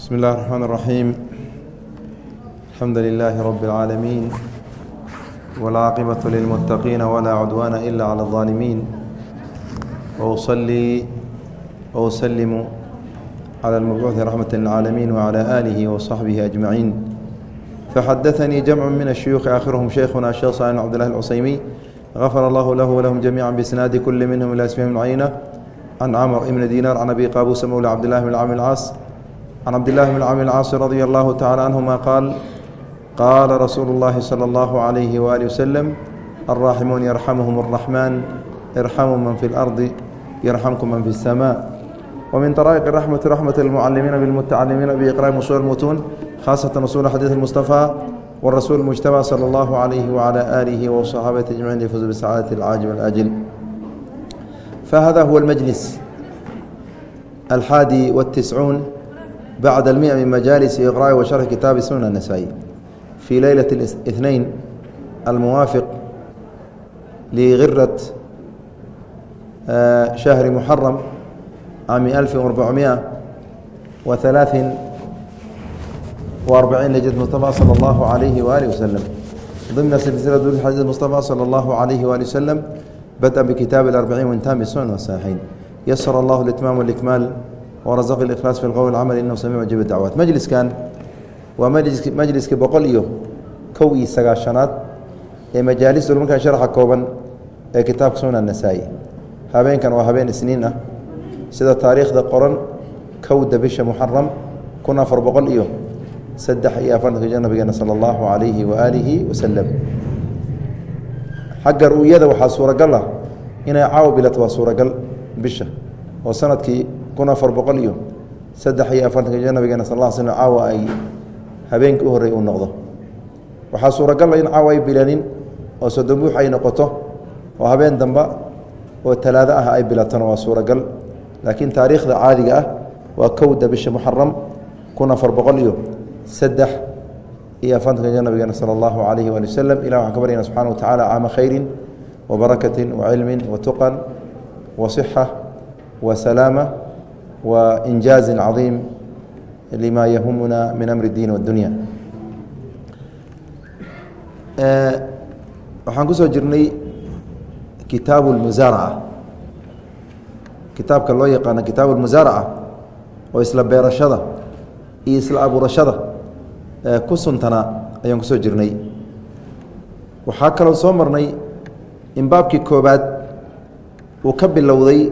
بسم الله الرحمن الرحيم الحمد لله رب العالمين والعاقبة للمتقين ولا عدوان إلا على الظالمين وأصلي وأسلم على المبعوث رحمة للعالمين وعلى آله وصحبه أجمعين فحدثني جمع من الشيوخ آخرهم شيخنا الشيخ صالح عبد الله العصيمي غفر الله له ولهم جميعا بإسناد كل منهم إلى اسمهم العينة عن عمر بن دينار عن أبي قابوس مولى عبد الله بن عامر العاص عن عبد الله بن عامر العاص رضي الله تعالى عنهما قال قال رسول الله صلى الله عليه وآله وسلم الراحمون يرحمهم الرحمن ارحموا من في الأرض يرحمكم من في السماء ومن طرائق الرحمة رحمة المعلمين بالمتعلمين بإقراء أصول المتون خاصة أصول حديث المصطفى والرسول المجتبى صلى الله عليه وعلى آله وصحابة أجمعين ليفوزوا بسعادة العاجل والآجل فهذا هو المجلس الحادي والتسعون بعد المئة من مجالس إقراء وشرح كتاب سنن النسائي في ليلة الاثنين الموافق لغرة شهر محرم عام ألف وأربعمائة وثلاث وأربعين لجد مصطفى صلى الله عليه وآله وسلم ضمن سلسلة دروس حديث المصطفى صلى الله عليه وآله وسلم بدأ بكتاب الأربعين وانتهى بالسنن والصحيحين يسر الله الإتمام والإكمال warasaq ikhlaas fi qowl camal inahu samiicu jibi dacwaat majliskan waa majlis majliska boqol iyo kow iyo sagaashanaad ee majaalis ulmarkaa sharxa kooban ee kitaabka sunan anasaa'i habeenkan waa habeen isniin ah. Sida taariikhda qoran kowda bisha muxaram kun afar boqol iyo saddex iyo afartanka j nabigeena sala allahu calayhi waaalihi wasalam xagga ru'yada waxaa suuragal ah. Inay caaw bilat waa suuragal bisha oo sannadkii kun afar boqol iyo saddex iyo afartanka jir nabigeena sal l slm caawa ay habeenkii u horrey uu noqdo. Waxaa suuragala in caawa ay bilanin oo soddon ay noqoto oo habeen damba oo talaado ah ay bilatona waa suuragal. Laakiin taariikhda caadiga ah waa kowda bisha muxaram kun afar boqol iyo saddex iyo afartanka jir nabigeena sala allahu calayhi waali wasalam ilah waxaan ka baryana subxana wa tacala caama khayrin wa barakatin wa cilmin wa tuqan wa sixa wa salaama wa injaazin cadiim lima yahumuna min amri اdiin waاdunya waxaan ku soo jirnay kitaabu اlmusaaraca kitaabka loo yaqaano kitaabu اlmusaaraca oo isla beerashada iyo isla abuurashada ku suntanaa ayaan ku soo jirnay waxaa kaloo soo marnay in baabkii koobaad uu ka bilowday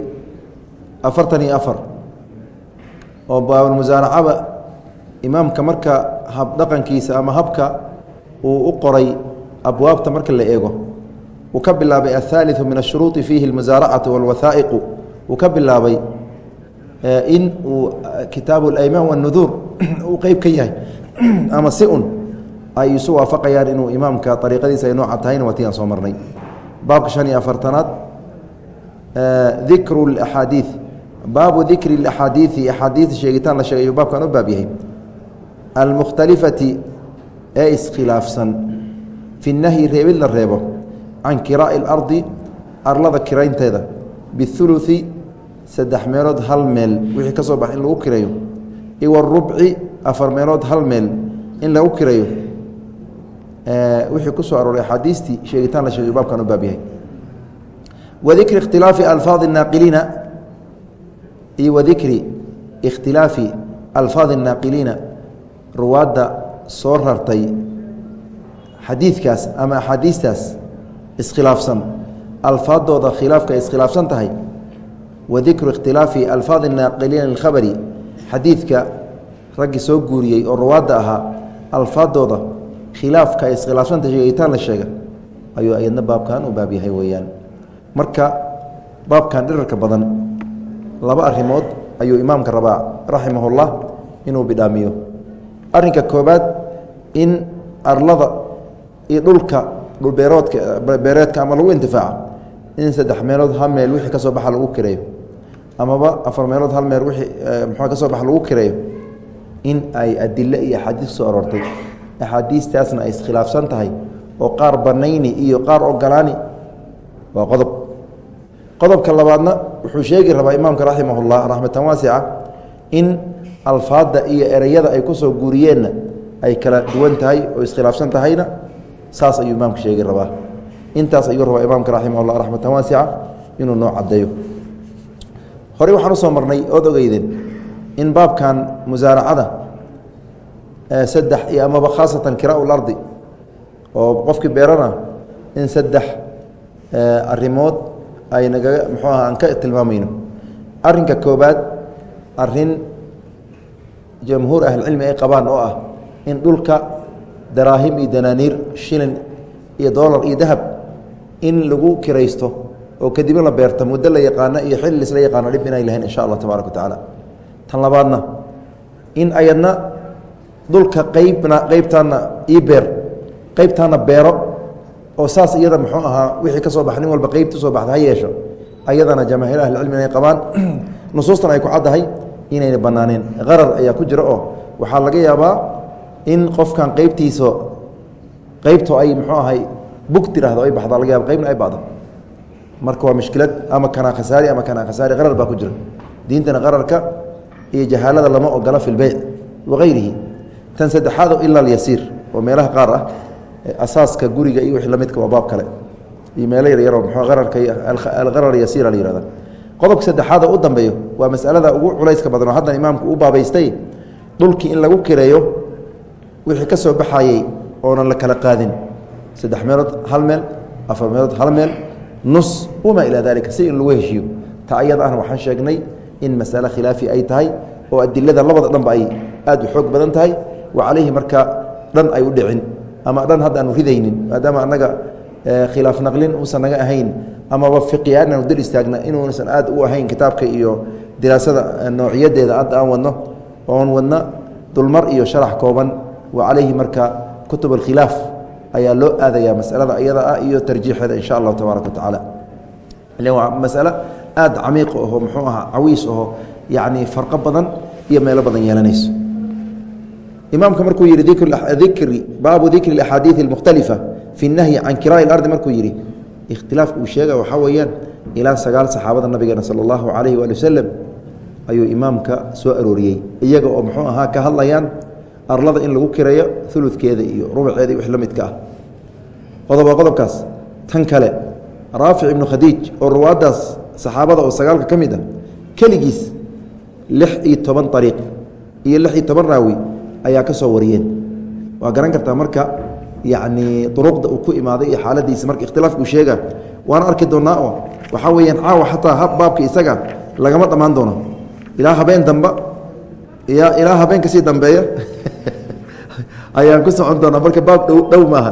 afartan iyo afar oo baabulmusaaracaba imaamka marka habdhaqankiisa ama habka uu u qoray abwaabta marka la eego uu ka bilaabay aلثaaliثu min الshuruuطi fiihi اlmusaaracatu wاlwaثaa'iqu uu ka bilaabay in uu kitaabu اlaymaan wالnuduur uu qeyb ka yahay ama si un ay isu waafaqayaan inuu imaamka ariiqadiisa ay nooca tahayna waa ti aan soo marnay baabka شhan iyo afartanaad dikru اaxaadiiث baabu dikri اaxaadiiثi axaadiiث sheegitaan la sheegay baabkan u baab yahay almukhtalifati ee iskhilaafsan fi nahyi reebid la reebo can kiraa'i اlardi arlada kiraynteeda biثuluثi saddex meelood hal meel wixii ka soo bax in lagu kireeyo iwarubci afar meelood hal meel in lagu kireeyo wixii ku soo arooray axaadiistii sheegitaan la sheegay baabkan u baab yahay wadikri ikhtilaafi alfaadi الnaaqiliina iyo wadikri ikhtilaafi alfaadi naaqiliina ruwaadda soo rartay xadiidkaas ama axaadiistaas iskhilaafsan alfaadooda khilaafka iskhilaafsan tahay wadikru ikhtilaafi alfaadi naaqiliina lilkhabari xadiidka raggi soo guuriyey oo ruwaadda ahaa alfaadooda khilaafka ay iskhilaafsantahay sheegitaan la sheega ayuu ayadna baabkan u baab yahay weeyaan. Marka baabkan dhirarka badan laba arrimood ayuu imaamka rabaa raximahullah inuu bidhaamiyo arrinka koobaad in arlada iyo dhulka dhulbeeroodka beereedka ama lagu intifaaca in saddex meelood hal meel wixii ka soo baxa lagu kireeyo amaba afar meelood hal meel wixii muxuu ka soo baxa lagu kireeyo in ay adile iyo axaadiis soo aroortay. Axaadiistaasna ay iskhilaafsan tahay oo qaar banayni iyo qaar ogolaani waa qodob qodobka labaadna wuxuu sheegi rabaa imaamka raximah اllah raxmatan waasica in alfaadda iyo ereyada ay ku soo guuriyeenna ay kala duwan tahay oo iskhilaafsan tahayna saas ayuu imaamka sheegi rabaa. Intaas ayuu rabaa imaamka raximah llah raxmatan waasica inuu noo caddeeyo. Horey waxaan u soo marnay ood ogeydeen in baabkan musaaracada saddex iyo amaba khaasatan kiraa lardi oo qofkii beerana in saddex arimood ay nagaga muxuu aha aan ka tilmaamayno. Arinka koobaad arrin jamhuur ahlicilmi ay qabaan oo ah in dhulka daraahim iyo danaaniir shilin iyo dolar iyo dahab in lagu kiraysto oo kadibna la beerta muddo la yaqaano iyo xilli isla yaqaano dhib inay lahayn insha allah tabaaraka wa tan labaadna in ayadna dhulka qeybna qeybtaana ii beer qeybtaana beero oo saas iyada muxuu ahaa wixii ka soo baxa nin walba qeybta u soo baxda ha yeesho. Ayadana jamaahiir ahlicilmi inay qabaan. Nusuustan ay ku caddahay inayna banaaneen qarar ayaa ku jira oo waxaa laga yaabaa in qofkan qeybtiisa qeybto ay muxuu ahay bug tiraahdo ay baxda laga yaaba qeybna ay bacdo marka waa mushkilad ama kanaa khasaari ama kanaa khasaari qarar baa ku jira. Diintana qararka iyo jahaalada lama ogola fi lbeyc waayrihi tan saddexaad ila alyasiir oo meelaha qaar ah asaaska guriga iyo wixii lamidka waa baab kale. Iyo meelo qararka alqarar yasiira la yihahda qodobka saddexaad u dambeeyo waa masalada ugu culayska badan oo haddan imaamku u baabaystay dhulkii in lagu kireeyo wixii ka soo baxayey oonan la kala qaadin. Saddex meelood hal meel afar meelood hal meel nus wamaa ilaa dalika si in lagu heshiiyo. Ta ayada ahna waxaan sheegnay in masale khilaafi ay tahay oo adilada labada dhanba ay aad u xoog badan tahay. Wa calayhi marka dhan ay u dhicin ama dhan hadda aanu ridaynin. Maadaama annaga khilaaf naqlin uusan naga ahayn amaba fiqiaan aanu istaagna inuusan aad u ahayn kitaabka iyo diraasada noociyadeeda hadda aan wadno oon wadna dulmar iyo sharax kooban. Wa calayhi marka kutub alkhilaaf ayaa loo aadaya masalada iyada ah iyo tarjiixeeda insha allahu tabaaraka wa ilan waa masalo aad camiiq aho muxuu ahaa cawiis aho yacni farqo badan iyo meelo badan yeelanayso imaamka markuu yihi dikri baabu dikri axaadiiث اmukhtalifa fi اnahyi can kiraaءi اlardi markuu yihi ikhtilaafka uu sheega waxaa weeyaan ilaa sagaal saxaabada nabigeena salى اllahu alayh waali waslem ayuu imaamka soo arooriyey iyaga oo muxuu ahaa ka hadlayaan arlada in lagu kireeyo uludkeeda iyo rubuceeda wix la midka ah qodoba qodobkaas tan kale raafic ibnu khadiij oo ruwaadaas saxaabada oo sagaalka ka mid ah keligiis lix iyo toban ariiq iyo lix iyo toban raawi ayaa ka soo wariyeen. Waa garan kartaa marka yacni duruqda uu ku imaaday iyo xaaladiisa marka ikhtilaafkuu sheega. Waana arki doonnaa oo waxaa weeyaan caawa xataa baabka isaga lagama dhammaan doono. Ilaa habeen damba ilaa habeen ka sii dambeeya ayaan ku socon doonaa. Marka baab dhow maaha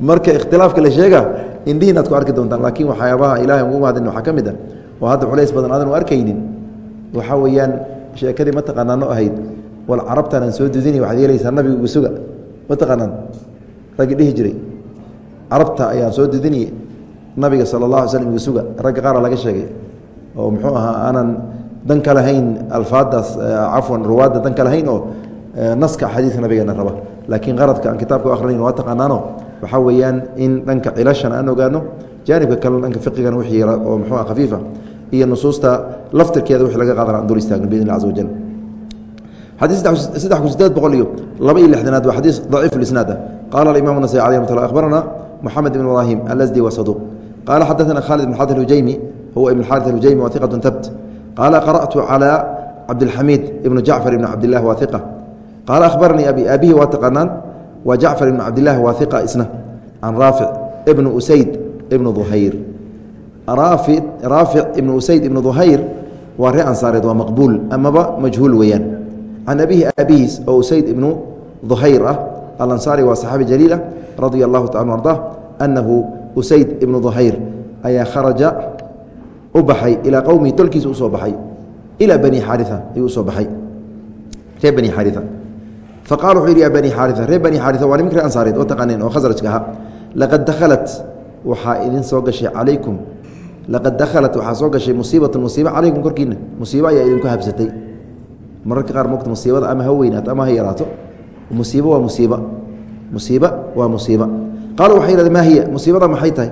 marka ikhtilaafka la sheega indhihiin aad ku arki doontaan laakiin waxyaabaha ilahay ugu mahadin waxaa ka mid ah. Oo hadda culays badan aadan u arkaynin. Waxaa weeyaan sheekadii mataqaanaano ahayd wal carabtan aan soo dudini waxaad yeelaysaa nabiga ugu suga. Mataqaanaan raggi dhihi jiray. Carabta ayaan soo dudiniye nabiga sala allah alay slm suga. Ragga qaara laga sheegay oo muxuu ahaa aanan dan lahayn alfaadaas cafwan ruwaadda dan lahayn oo naska xadiidka nabigeena raba. Laakiin qaradka aan kitaabka u akrinayn waa taqaanaano? Waxaa weeyaan in dhanka cilashan aan ogaano jaanibka kalena dhanka fiqigana wixii oo muxuu ah khafiifa iyo nusuusta laftirkeeda wixii laga qaadana aan dul istaagno biidn illah caza wajal saddex kun sideed boqol iyo laba iyo lixdanaad waa xadiis daciif isnaad ah qaala aimam nasai alh amat abarana moxamed ibn ibrahim alsdi wa saduq. Qaala xadaana khaalid ibn xaad hujaymi huwa ibn xaari hujaymi wa iqat tabt qaala qara'tu calى cabdilxamiid ibn jacfar ibn cabdilah wa iqa qaala ahbaranii abi aabihi waa taqaanaan waa jacfar ibn cabdilah waa iqa isna. Can raafic ibn usayd ibn uhayr raafic ibn usayd ibn duhayr waa ree ansaareed waa maqbuul amaba majhuul weeyaan can abihi aabihiis oo usayd ibnu duhayr ah alansaari waa saxaabi jaliil ah radia allahu taala arda annahu usayd ibnu duhayr ayaa kharaja u baxay ilaa qowmihi tolkiisa u soo baxay ilaa bani xaaria ayuu u soo baxay reer bani xaaria faqala wuxuu yidhi ya bani xaaria reer bani xaaria waa nimanka ree ansaareed oo taqaaneen oo khasrajka ahaa laqad dakhalat waxaa idin soo gashay calaykum laqad dakhalat waxaa soo gashay musiibatun musiiba calaykum korkiina musiibo ayaa idinku habsatay mararka qaar mogta musiibada ama ha weynaato ama ha yaraato musiibo waa musiiba musiiba waa musiiba. Qaala waxay yidhahdeen maa hiya? Musiibada maxay tahay?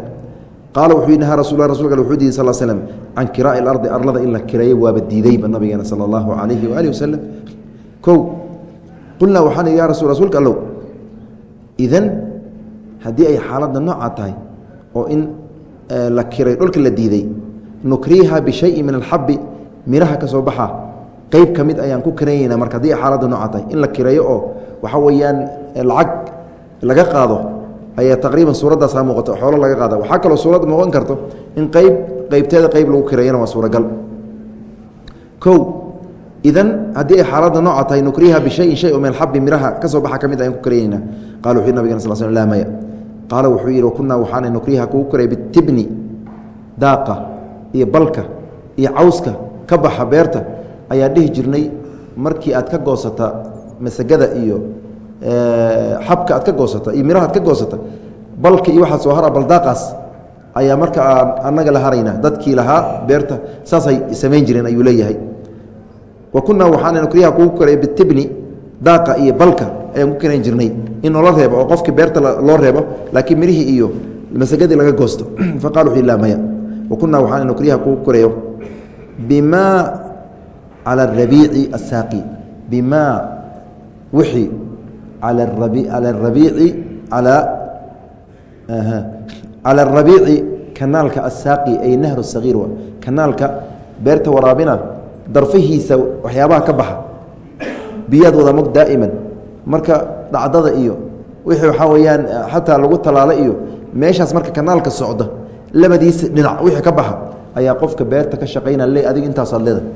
Qaala wuxuu nahaa rasul rasulka ale wuxuu diiday sal slm can kiraa'i alardi arlada in la kireeyo waaba diidayba nabigeena sala allahu calayhi waaalih wasalam kow qulnaa waxaan ya rasu rasuulka allow idan haddii ay xaaladda noocaa tahay oo in la kiray dhulka la diiday nukriiha bishayin min alxabi miraha ka soo baxa qeyb ka ayaan ku kiraynayna marka haddii xaaladda tahay in la kireeyo oo waxa weeyaan lacag laga qaado ayaa taqriiban suuraddaasa muuqato xoolo laga qaada. Waxaa kaloo suurad noqon karto in qeyb qeybteeda qeyb lagu kireeyana waa suuragal. Kow idan haddii ay xaaladda nooca tahay nukriha bishayin shay o min alxabi miraha ka soo baxa ka ayaan ku karaynayna qala wuxu yhi nabigana sal sl laa maya. Qaala wuxuu yidhi wakunaa waxaana nukriha kugu karay bitibni daaqa iyo balka iyo cawska ka baxa beerta ayaa dhihi jirnay markii aad ka goosata masagada iyo xabka aad ka goosata iyo miraha aad ka goosata balka iyo waxaa soo hara baldaaqaas ayaa marka aan annaga la harayna dadkii lahaa beerta saasay samayn jireen ayuu leeyahay. Wa kunaa waxaana nukriha kugu karay bitibni daaqa iyo balka ayaan ku karayn jirnay in noola reebo oo qofkii beerta loo reebo laakiin mirihii iyo masagadii laga goosto. Faqala wuxu laa maya wa kunaa waxaana nukriha kugu korayo bimaa cala arabiici asaaqi bimaa wixii cala arabiici calaa cala arabiici kanaalka asaaqi ay nahru sagiir kanaalka beerta waraabina darfihiisa waxyaabaha ka baxa biyaad wada mog daa'iman marka dhacdada iyo wixii waxaa weeyaan xataa lagu talaalo iyo meeshaas marka kanaalka socda labadiisa dhinac wixii ka baxa ayaa qofka beerta ka shaqayna le adig intaasaad leedahay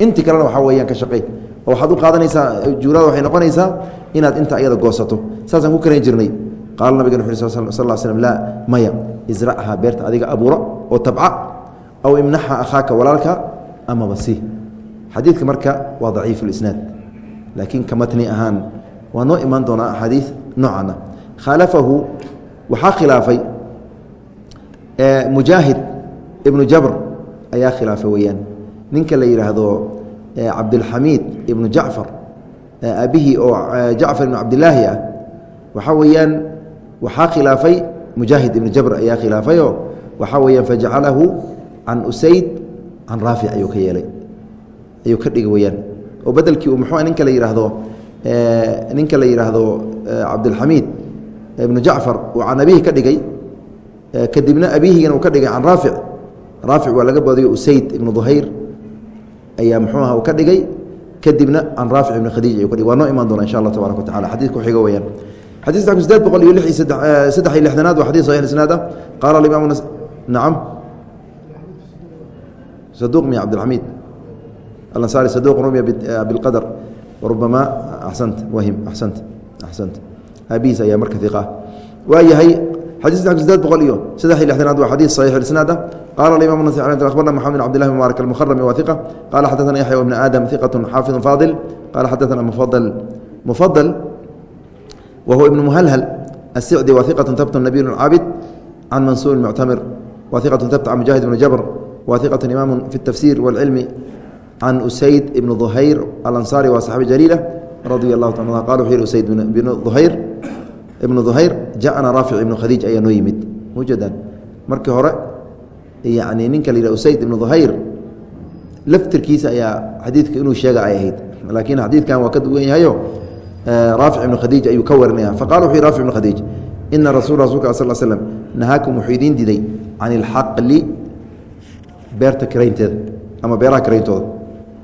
intii kalena waxaa weyaan ka shaqey oo waxaad u qaadanaysaa juurada waxay noqonaysaa inaad inta ayada goosato. Saasaan ku karayn jirnay. Qaala nabigana wuxu uri sal slm laa maya isracha beerta adiga abuura oo tabca aw imnaxa akhaaka walaalka amaba si xadiidka marka waa daciif lisnaad laakiin ka ahaan waa noo imaan doonaa axaadiid noocana. Khaalafahu waxaa khilaafay mujaahid ibnu jabr ayaa khilaafay weyaan ninka la yidhaahdo cabdilxamiid ibnu jacfar aabihii oo jacfar ibnu cabdilaahi ah waxaa weeyaan waxaa khilaafay mujaahid ibnu jabr ayaa khilaafayoo waxaa weyaan fajacalahu can usayd can raafic ayuu ka yeelay ayuu ka dhigay weyaan oo bedelkii uu muxuu ninka la yidhaahdo ninka la yidhaahdo cabdilxamiid ibnu jacfar uu can abihi ka dhigay kadibna abihigana uu ka dhigay can raafic raafic waa laga badiyo usayd ibnu duhayr ayaa muxuu aha uu ka dhigay. Kadibna can raafic ibni khadiij ayuu ka dhigay. Waa noo imaan doona insha allah tabarak wa tacala xadidka ku xiga weyaan xadis sideed boqol iyo lix saddex iyo lixdanaad waa xadis saxix isnaad ah. Qaala alimaam nacam saduq miya cabdilxamiid alansaari saduq rumiya bilqadar warubama axsanta wahim axsanta axsanta aabihiis ayaa marka iqa ah waa xadiidkan boqol iyo saddex iy lixdanaad waa xadiid saxiix isnaad ah qaala aimam abarna mxamed bn cabdillahi mubaarak almuharami waa iqa qaala xadana yaxya bn aadam iqat xaafidu faadil qaala xadana mufadal wa huwa ibnu muhalhal asicdi waa iqatu tabt nabiy caabid can mansuur muctamir waa iqatu tabt can mujaahid bni jabr waa iqatu imaamu fi tafsir wاlcilmi can usayd ibni duhayr alansaari waa saxaabi jaliila radi allahu ta qala wuxuu yhi usayd bn duhayr ibnu duhayr jaءana raafic ibnu khadiij ayaa noo yimid. Mujadan markii hore yani ninka la usayd ibnu duhayr laftirkiisa ayaa xadiidka inuu sheega ay ahayd. Laakiin xadiidkan waa ka duwan yahayo raafic ibnu khadiij ayuu ka warinaya faqala wuxu yhi rafic ibnu khadiij ina rasul rasulka sal slm nahaakum wuxuu idiin diday can ilxaqli beerta kiraynteeda ama beeraha kirayntooda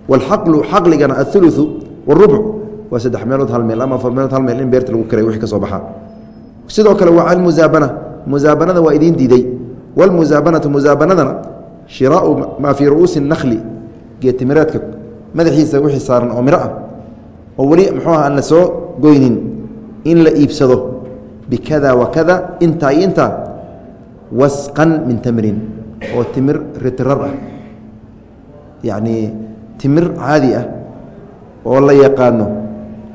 waalxaqlu xaqligana athuluu wاrubuc waa saddex meelood hal meel ama afar meelood hal meel in beerta lagu kiray wixii ka soo baxaa sidoo kale waa almuaabana muaabanada waa idin diiday. Wlmuaabanatu muaabanadana shiraau maa fii ru'uusi nahli geetimireedka madaxiisa wixii saaran oo miro ah. Oo weli mxuu ah aan la soo goynin in la iibsado bikada wakada intaa iyo intaa wasqan min tamrin oo timir ritirar ah. Yacni timir caadi ah oo la yaqaano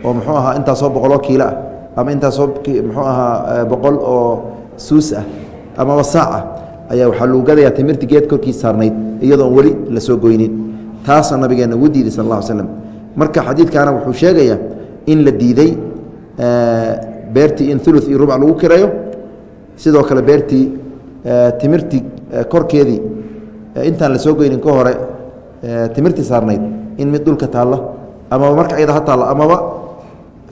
oo muxuu ahaa intaasoo boqoloo kiilo ah ama intaasoo muxuu ahaa boqol oo suus ah ama wasaac ah ayaa waxaa lagu gadayaa timirta geed korkiis saarnayd iyadoon weli la soo goynin. Taasna nabigeena ugu diiday sal alla ly slam marka xadiidkaana wuxuu sheegayaa in la diiday beertii in ulu iyo rubac lagu kirayo. Sidoo kale beertii timirtii korkeedii intaan la soo goynin ka hore timirtii saarnayd in mid dhulka taalla amaba marka ayada taalla amaba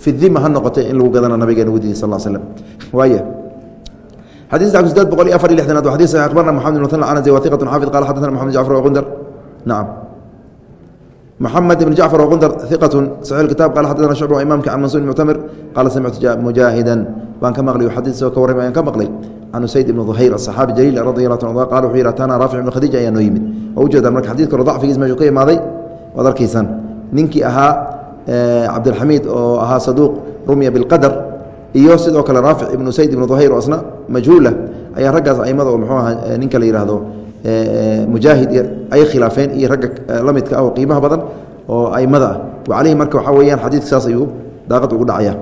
im ha noqotay in lagu gadana nabigeen wdi sal sm xadiis cabdisadeed boqol iyo afar iyo lixdanaad wa xadis abarna maxamed bn anasi wa iqatun xaafid qala xadana maxamed jacfar waqundar nacam maxamed ibn jacfar waqundar iqatun saxiix kitaab qala xadana shucba wa imaamka can mansuur muctamir qaala samictu mujaahidan baan ka maqlay xadiiso ka warramay aan ka maqlay can usayd ibn duhayr asaxaabi jaliil radi allah ta qala wuxuu yihi atana raafic ibn khadiij ayaa noo yimid oo ujeedaan marka xadiiska hore dacfigiis meeshuu ka imaaday waad arkaysan ninkii ahaa cabdilxamiid oo ahaa saduuq rumya biاlqadar iyo sidoo kale raafic ibnu sayd ibnu duhayr oo isna majhuula ayaa raggaas aimada oo mxuu aha ninka la yidhaahdo mujaahid ay khilaafeen iyo ragga la ah oo qiimaha badan oo aimada ah. Wacalayhi marka waxaa weyaan xadiidka saas ayuu daaqad ugu dhacaya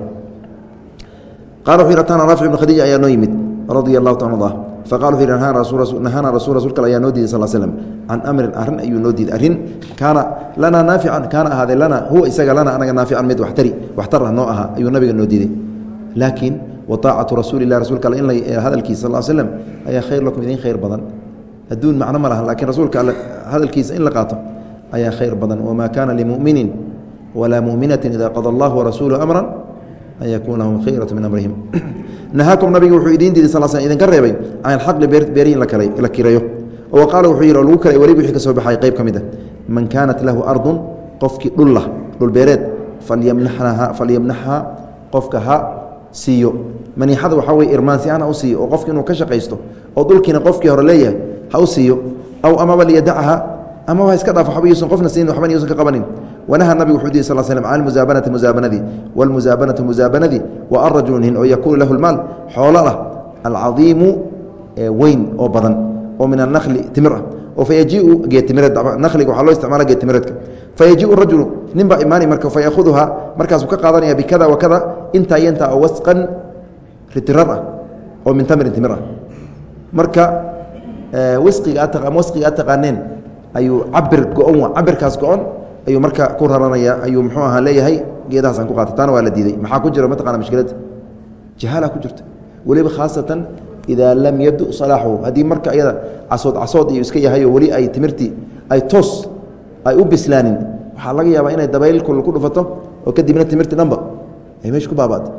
qaala wuxuu yih atana raafic ibn khadiij ayaa noo yimid radia allahu taala a nahaana rasul rasulka ayaa noo diiday sal slm can amrin arrin ayuu noo diiday arrin kaana lanaa naafican kaana ahaaday lana huwa isaga lana anaga naafican mid watari waxtar ah noo ahaa ayuu nabiga noo diiday laakiin waطaacatu rasuuli lah rasulka alle in hadalkiisa sal slm ayaa khayr lakum idin khayr badan adduun macno ma laha lakiin rasuulka alle hadalkiisa in la qaato ayaa khayr badan wamaa kaana limuminin walaa muminatin ida qada allah warasuuluhu amra an yakuuna lahum khayratu min amrihim nahaakum nabiga wuxuu idiin diiday sal sl idinka reebay can alxaqli beerihi in la kirayo wa qaala wuxuu yihi oo lagu kalay weliba wixii ka soo baxay qayb ka mid a man kaanat lahu ardun qofkii dhullah dhulbeereed falyamnaxhaa qofka ha siiyo maniixada waxaa wey irmaansiaan ha u oo qofki inuu ka shaqaysto oo dhulkiina qofkii hore leeyahay ha u siiyo aw amaba liyadacha amaba ha iska dhaaf waba yuusan qofna siinin waxban yuusan ka qabanin. Wanaha nabigu wuxuu dihi sal slm can almusaabanati musaabanadii wاlmusaabanatu musaabanadii wa arajulu nin oo yakuunu lahu lmaal xoolo ah alcadiimu weyn oo badan oo min anakli timir ah oo fayajiu geetimireed nakliga waxaa loo isticmaala geetimireedka fayajiu rajulu nin baa imaani marka fayahuduhaa markaasuu ka qaadanaya bikada wakada intaa iyo intaa oo wasqan ritirar ah oo min tamrin timir ah marka wisqiga ama wasqiga ad taqaaneen ayuu cabir go-on cabirkaas go-on ayuu marka ku raranaya ayuu muxuu ahaa leeyahay geedahaasaan ku qaata taana waa la diiday. Maxaa ku jira mataqana mashkiladda jahaala ku jirta. Weliba khaasatan idaa lam yabdu salaaxuhu haddii marka iyada casood casood iyo iska yahay oo weli ay timirtii ay toos ay u bislaanin waxaa laga yaabaa inay dabayl kul ku dhufato oo kadibna timirti dhanba ay meesha ku baabaado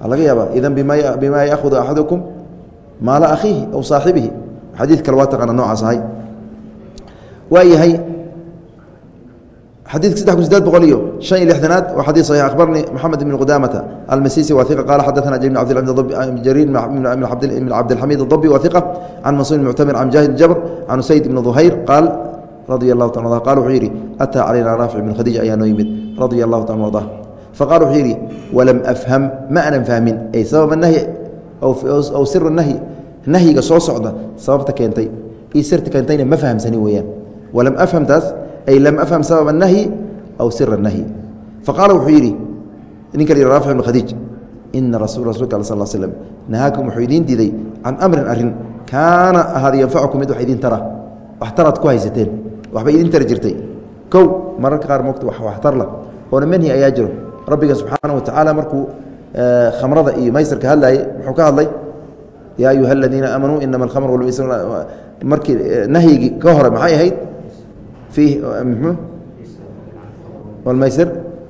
waxaa laga yaabaa idan bimaa yaahudu axadukum maala akhiihi aw saaxibihi. Xadiid kale waa taqaana noocaas ahay waa yahay xadidka saddex kun sideed boqol iyo شhan iyo lixdanaad waa xadيث صحيح أخbarnي محamed بن qudamةa almasisi wa ثiqa qala xadaثna jrيr بn cabdالxamid الضبي wa ثiqa can mansur المctamir can mujahid jabr can usayd بn ظuhayr qaal radي الlahu ta qal wuxuu yidhi أtىa calayna raafic بn khadiij ayaa noo yimid radي الlahu ta arضa faqal wuxuu yidhi walam afham ma anan fahmin ay sababa nahyi aw sira nahyi nahyiga soo socda sababta keentay io sirta keentayna ma fahamsani weeyaan walam afham taas ay lam afham sabab الnahyi aw sira الnahyi faqaala wuxuu yidhi ninka la raafic ibn khadiij ina rasul rasulka al sal slm nahaakum wuxuu idiin diiday can amrin arrin kaana ahaada yanfacukum mid wax idin tara wax taraad ku haysateen waxba idin tari jirtay kow mararka qaar mogta wax waxtar la oona manhi ayaa jiro rabbiga subxaana wa tacaala markuu khamrada iyo maysarka hadlaayey muxuu ka hadlay yaa ayuha aladiina aamanuu inama alkhamr walmaysr markii nahyigii ka hore maxay ahayd maysr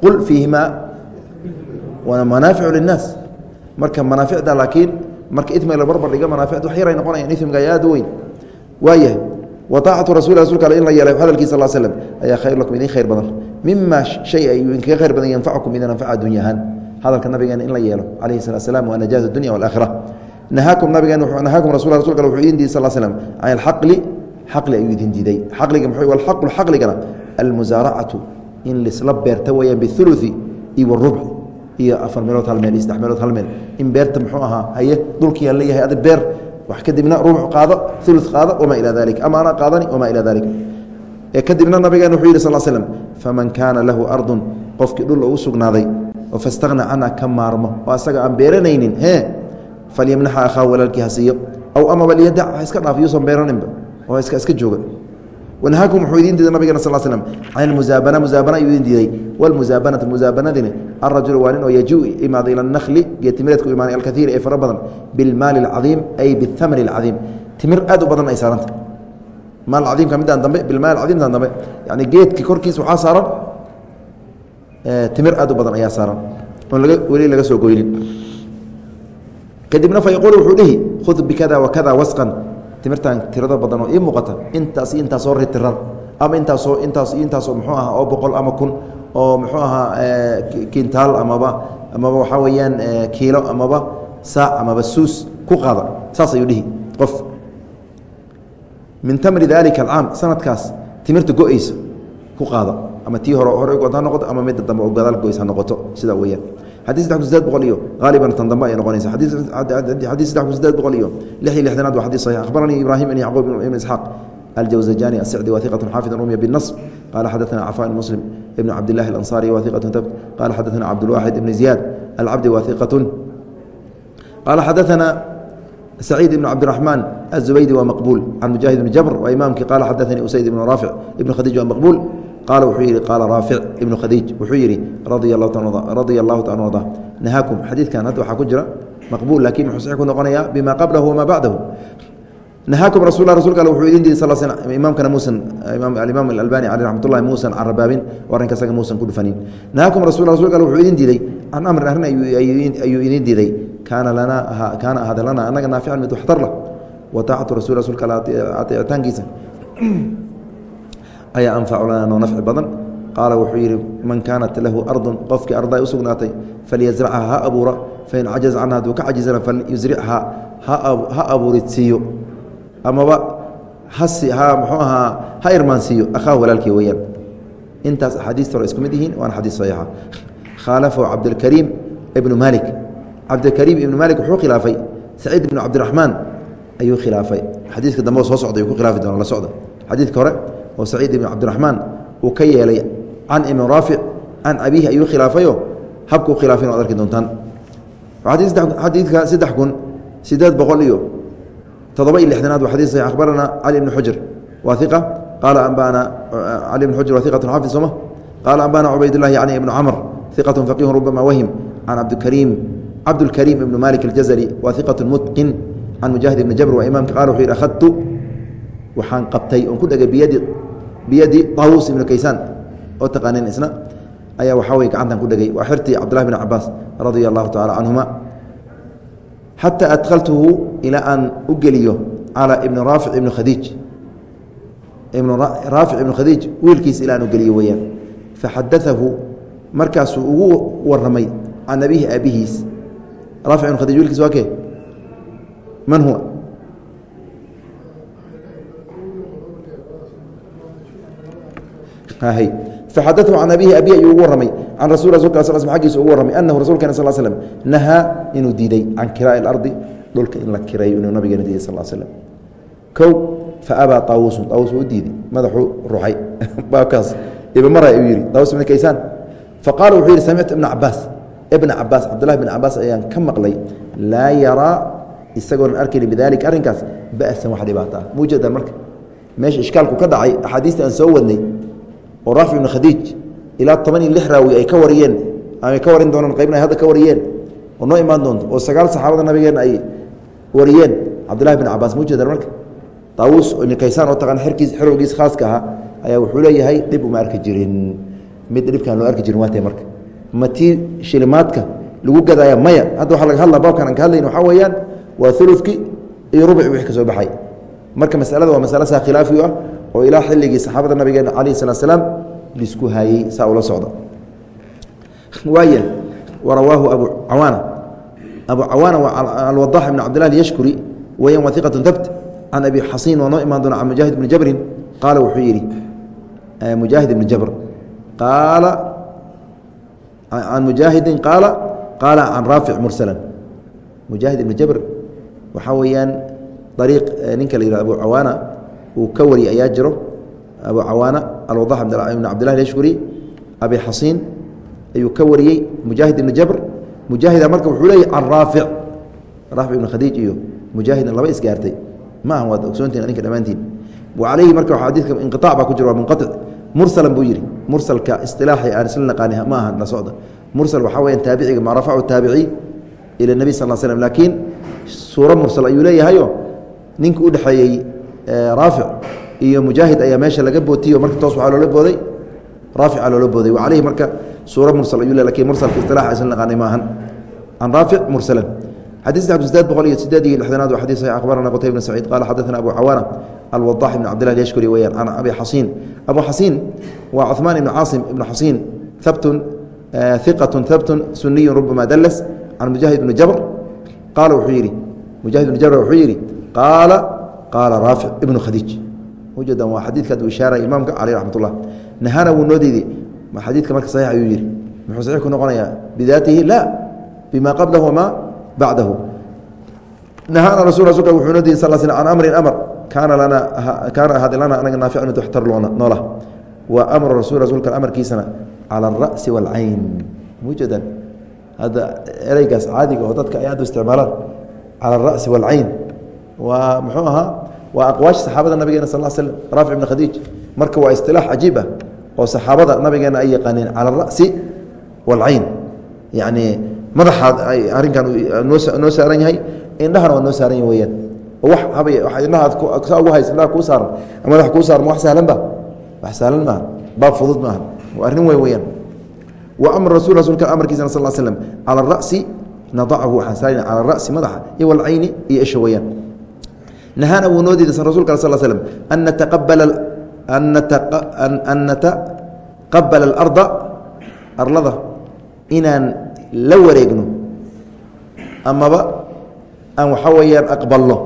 Qul fiihimaa manaaficu linaas marka manaaficda laakiin marka imig la barbar dhiga manaaficda wax yaray noqonayan imga ay aad weyn waayahay waطaacatu rasul rasulka ale in la yeelay hadalkii sal slm ayaa khayr lakum idin khayr badan mima shay ayuu idinkaga khayr badan yanfacukum idin anfaca addunya ahaan hadalka nabigeena in la yeelo calayhi salaa slam waa najaat dunya wاlaakhira nahaakum nabigeen nahaakum rasul rasulka ale wuxuu idin diiday sal slm can alxaqli xaqli ayuu idin diiday. Muxuu walxaqu xaqligana almusaaracatu in lisla beerta weeyaan biuluثi iyo warubci iyo afar meelood hal meel iyo hal meel. In beerta muxuu ahaa haye dhulkiyaa leeyahay adi beer wax kadibna rubuc qaado ulu qaado wamaa ilaa dalik ama ana qaadani wamaa ilaa dalik kadibna nabigeena wuxuu yidhi sal slm faman kaana lahu ardun qofkii dhul u sugnaaday oo fastagna canha ka maarmo oo asaga aan beeranaynin e falyamnaxa akhaahu walaalkii ha siiyo aw amaba liyadac ha iska dhaaf yuusan beeraninba oo iska iska jooga. Wanahaakum wuxuu idin diiday nabigena sal slm can ilmusaabana musaabana ayuu idin diiday. Walmusaabanatu musaabanadini alrajulu waa nin oo yajiu imaada ila nakli geetimireedku imaanay alkaiiri ee fara badan. Bilmaali alcadiim ay bihamri alcadiim timir aad u badan ay saaranta. Maal cadiimka midaan dambe bilmaal cadiimtan dambe. Yani geedki korkiisa waxaa saaran timir aad u badan ayaa saaran. Oon weli laga soo goynin. Kadibna fa wuxuu dhihi khud bikada wakada wasqan timirtan tirada badan oo ii muuqata intaas intaasoo ritirar ama intaasoo intaas intaasoo muxuu aha oo boqol ama kun oo muxuu ahaa kintaal amaba amaba waxaa weeyaan kiilo amaba saac amaba suus ku qaada. Saas ayuu dhihi qof. Min tamri dalika alcaam sanadkaas timirta go-eysa ku qaada ama tii hore hore ha noqoto ama midda dambe oo gadaal noqoto sidaa weeyaan xadii saddex kun sideed boqol iyo haaliban tan dambe ay noqonaysa xadii saddex kun sideed boqol iyo lix iyo lixdanaad waa xadii saxiix akhbaranii ibraahim ibn yacquub ibn isxaaq الجوزجاني السعدي وثيقة حافظ رمي بالنصب قال حدثنا عفان مسلم ابن عبد الله الأنصاري وثيقة ثبت قال حدثنا عبد الواحد بن زياد العبد وثيقة قال حدثنا سعيد بن عبد الرحمن الزبيدي ومقبول عن مجاهد بن جبر وإمامك قال حدثني أسيد بن رافع ابن خديج qaal wuxuu yidhi qaala raafic ibnu khadiij wuxuu yidhi radia allahu ta arda nahaakum xadiidkan hadda waxaa ku jira maqbuul lakiin muxuu saxiix ku noqonayaa bima qablahu wamaa bacdahu nahaakum rasul rasulka al wuxuu idin diiday sal sn imaamkana muusan alimaam alalbani caleh raxmat ullahi muusan carrabaabin arrinka isaga muusan ku dhufanin. Nahaakum rasul rasulka al wuxuu idin diiday can amrin arrin ayuu idin diiday. Kaana lanaa kaana ahaada lana annaga naafican mid waxtar lah wa taacatu rasul rasulka al itaankiisa ayaa anfacu lana noo nafci badan. Qaala wuxuu yidhi man kaanat lahu ardun qofkii arday u sugnaatay ha abuura. Fain cajaza canha hadduu ka cajizana falyusrichaa ha abuuridsiiyo amaba hasi ha muxuu ahaa ha irmaansiiyo akhaahu walaalkii weeyaan. Intaas axaadiista hore isku mid yihiin waana xadiis saxiixa. Khaalafahu cabdilkariim ibnu maalik. Cabdilkariim ibnu maalik wuxuu khilaafay. Saciid ibnu cabdiraxmaan ayuu khilaafay. Xadiiska dambe oo soo socda ku khilaafi doona la socda. Xadiidka hore oo saciid ibnu cabdiraxmaan uu ka yeelay can ibn raafic can abiihi ayuu khilaafayo. Habkuu khilaafin waad arki doontaan. Xadiidka saddex kun sideed boqol iyo todoba iyo lixdanaad waa xadis saxiix. Akhbarana cali bn xujr waa iqa qaala ambana cali bn xujr waa iqatu xaafid sooma qaala ambana cubaydullahi yani ibnu camr iqatu faqihu rubama wahim. Can cabdikariim cabdulkariim ibnu malik aljazali waa iqatu mutqin. Can mujaahid ibni jabr waa imaamka qala wuxuu yidhi akhadtu waxaan qabtay oon ku dhegay biyadi biyadi taawus ibnu kaysaan oo taqaaneen isna ayaa waxaa weye gacantan ku dhegay waa xirtii cabdullahi bn cabaas radia allahu tacala canhuma xatى adkaltuhu ilaa aan u geliyo calى ibni raafic ibni khadiij ibn raafic ibn khadiij wiilkiisa ilaa aan u geliyo weeyaan. Faxadaahu markaasuu ugu waramay can abihi aabihiis. Raafic ibn khadij wilkiis waa kee? Man huwa faxadaahu can abihi abihi ayuu ugu waramay can sl agiisa ugu warramay. Anahu rasulkena sal slm nahaa inuu diiday can kiraa'i اlardi dhulka in la kireeyo inuu nabigeena diiday sal slm kow faabaa taawusun taawus u diiday. Madaxuu ruxay baabkaas ibmara uu yihi taawus ibn kaysaan. Faqaala wuxuu yihi samictu ibna cabaas ibna cabaas cabdullahi bn cabaas ayaan ka maqlay. Laa yaraa isagoonan arkayni bidalika arrinkaas ba'san wax dhibaata ah. Muujeedaan marka? Meesha ishkaalku ka dhacay axaadiista aan soo wadnay oo raafic ibn khadiij ilaa toban iyo lix raawi ay ka wariyeen ama ka warin doonaan qaybna ay hadda ka wariyeen oo noo imaan doonto oo sagaal saxaabada nabigeena ay wariyeen cabdullahi bin cabaas muujeedaan marka? Taawuus ibn kaysaan oo taqaan xerkiis xerowgiis khaaska ahaa ayaa wuxuu leeyahay dhib uma arki jirin. Mid dhibkaan loo arki jirin waa tahay marka. Ma shilimaadka lagu gadaaya maya? Hadda waxaa laga hadlaa baabkan aan ka hadlayn waxaa weeyaan waa ulukii iyo rubuci wixii ka baxay. Marka masalada waa masale saa khilaafi ah oo ilaa xilligii saxaabada nabigeena calayh salaa slaam lisku hayey saa ula socda waaya warawaahu abu cawaana. Abu cawaana waa alwadax ibn cabdilah yashkuri waa iqatu dabt can abi xasiin waa noo imaan doona can mujaahid ibni jabrin qaala wuxuu yidhi mujaahid ibni jabr qaala can mujaahidin qaala qaala can raafic mursalan. Mujaahid ibni jabr waxaa weeyaan ariiq ninka la yihah abu cawaana uu ka wari ayaa jiro abu cawaana alwadax ibn cabdilah yashkuri abi xasiin ayuu ka wariyey mujaahid ibn jabr. Mujaahida marka wuxuu leeyay can raafic raafic ibn khadiij iyo mujaahidna laba isgaartay. Ma aha waad ogsoontiin adinka dhammaantiin. Wa calayhi marka xadiidka inqiaac baa ku jira waa munqaic mursalan buu yidhi mursalka isilaaxi aan isla naqaani ma aha la socda. Mursal waxaa weya taabiciga ma rafacu taabici ila nebi sal slm laakiin suuro mursal ayuu leeyahayo ninka u dhexeeyey raafic iyo mujaahid ayaa meesha laga bootiyey marka toos waaa loola booday raaficaa loola booday. Caleyhi marka suura mursal ayuu le laakiin mursalka isilaa aysan naqaanay maahan. Can raafic mursalan qaala raafic ibnu khadiij ujeedaan waa xadiidka aduu ishaaraya imaamka caleyh raxmat nahana wuu noo diiday xadiidka marka saxiix ayuu yidhi. Muxuu saxiix ku noqonayaa? Bidaatihi laa bima qablahu wamaa bacdahu nahana rasul rasulka wuxuu noo diiday sal sl can amrin amar kaana lana kaana ahaaday lana anaga naaficun tuxtar noolah wa amru rasul rasuulka amarkiisana cala alra'si waalcayn mujeedaan hadda ereygaas caadiga oo dadka ay aad u isticmaalaan cala alra'si waalcayn waa muxuu ahaa? Waa aqwaasha saxaabada nabigeena sal slm raafic bn khadiij. Marka waa istilaax cajiib ah oo saxaabada nabigeena ay yaqaaneen cala alra'si waalcayn yacni madaxaad arrinkan noo saaran yahay indhahana waa noo saaran yahy weyaan oo wa haba indhahaad saa ugu hays indhaha kuu saaran madax kuu saaran wax sahlan ba. Wax sahlan maaha baab fudud maaha. Waa arrin weyn weyaan wa amr rasul rasulka amarkiisana sal slm cala ara'si nadacahu waxaan saarayna cala ara'si madaxa iyo walcayni iyo isha weyaan nahaana wuu noo diiday rasulka sal slm an nataqabala alarda arlada inaan la wareegno amaba aan waxaa weyaan aqbalno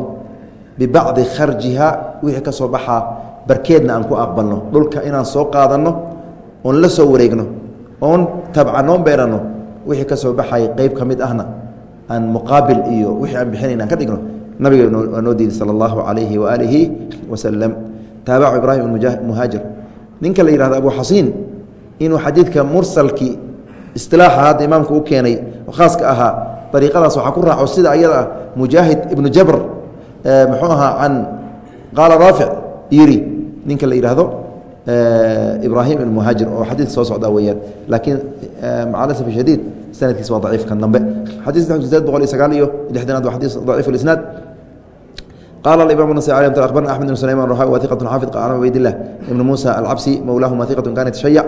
bibacdi kharjiha wixii ka soo baxaa barkeedna aan ku aqbalno dhulka inaan soo qaadanno oon la soo wareegno oon tabcanoon beeranno wixii ka soo baxay qeyb ka mid ahna aan muqaabil iyo wixii aan bixinayn aan ka dhigno nabiga waa noo diiday sala allahu calayhi waaalihi wasalam taabacu ibraahim muhaajir ninka la yihahdo abu xasiin inuu xadiidka mursalkii isilaaxa hadda imaamka u keenay khaaska ahaa ariiqadaas waxaa ku raaco sida ayada ah mujaahid ibnu jabr muxuu ahaa can qaala raafic yiri ninka la yidhaahdo ibraahim ibn muhaajir oo xadiid soo socda weyaan laakiin maca lasaf shadiid sanadkiis waa aciif kan dambe xadii sadeed boqol iyo sagaal iyo lixdanaad waa xadii daciif isnaad qala imam nasai barna axmed bn sulayman raxawi wa iqatun xaafid qaana ubaydilah ibn muusa alcabsi mowlaahuma iqatun kaana tashayac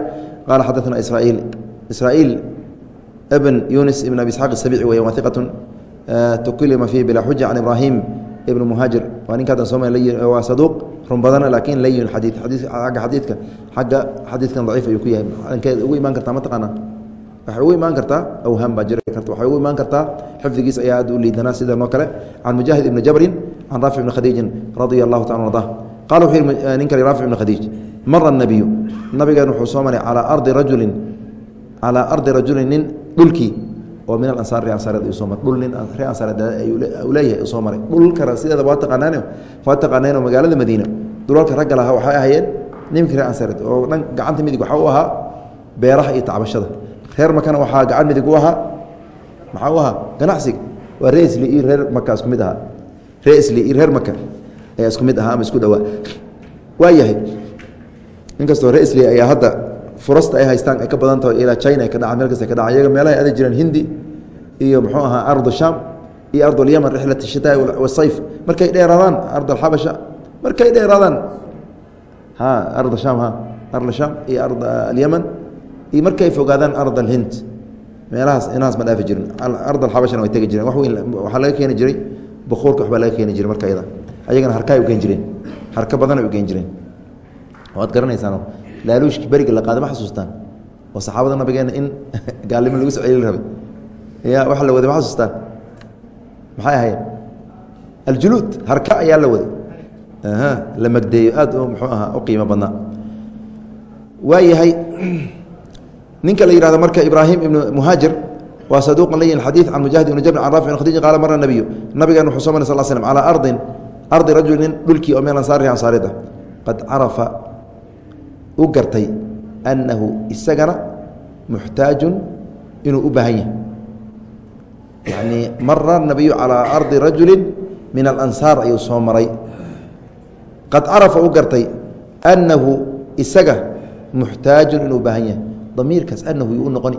qaala xadaana israaiil israa'iil ibn yunis ibn abi isxaaq isabci weya waa iqatun tukilima fiih bilaa xuja can ibraahim ibn muhaajir waa ninkaadan soo eh, waa saduuq run badana laakiin layin xadii agga xadiidka xagga xadiidkan daciif ayuu ku yahay. Ankeed ugu imaan kartaa ma taqaanaa? Waxay ugu imaan kartaa awhaam baa jiri karta. Waxay ugu imaan kartaa xifdigiis ayaa aad u liidanaa sidan oo kale. Can mujaahid ibni jabrin can raafic ibni khadiijin radia allahu taala arda qala wuxuu yihi ninkani raafic ibni khadiij mara nabiyu nabigan wuxuu soo maray calaa ardi rajulin calaa ardi rajulin nin dhulkii oo min alansaar ree ansaareed ayuu soo maray. Dhul nin ree ansaareed u leeyahay soo maray. Dhulkana sideeda waa taqaanaan waa taqaaneenoo magaalada madiina. Dhulalka ragga lahaa waxay ahaayeen niminka ree ansaareed oo dhan gacanta midig waxaa u ahaa beeraha iyo tacbashada reer makana waxaa gacan midig u ahaa. Maxaa u ahaa? Ganacsiga. Waa ree isli iyo reer maka isku mid ahaa. Ree isli iyo reer maka ayaa isku mid ahaa ama isku dhowaa waa yahay inkastoo ree isli ayaa hadda furasta ay haystaan ay ka badan taho ilaa china ka dhaca meel kasta ka dhaca iyaga meelahay aadi jireen hindi iyo muxuu ahaa ardu sham iyo ardulyaman rixlat shitaa wasayf markay dheeraadaan ard alxabasha markay dheeraadaan ha ard sham ha ard sham iyo ard alyaman iyo markay fogaadaan ard alhind meelahaas inahaas ma dhaafi jirin. Ard alxabashana way tegi jireen. Waxaa laga keeni jiray bukuurka waxbaa laga keeni jiray marka iyada ayagana harkaay u geen jireen. Harka badanay u geen jireen. Waad garanaysaano laaluushki beriga la qaaday ma xasuustaan? Oo saxaabada nabigeena in gaalnimo lagu soo celin rabay. Ya waxa la waday ma xasuustaan? Maxay ahayd aljuluud harka ayaa la waday. La magdeeyo aad muxuu ahaa u qiimo badnaa. Waa yahay ninka la yihahdo marka ibraahim ibnu muhaajir waa saduuqan layin xadiid can mujaahid ibn jabr can rafic khadiij qaala mara nabiyu nabigan wuxuu soo sal slm calaa ardin ardi rajulin dhulkii oo meel ansaari ansaarida. Qad carafa u gartay annahu isagana muxtaajun inuu u baahan yahay. Yacnii mara nabiyu calaa ardi rajuli min alansaar ayuu soo maray. Qad carafa u gartay annahu isaga muxtaajun inuu u baahan yahay damiirkaas anahu yuu noqoni.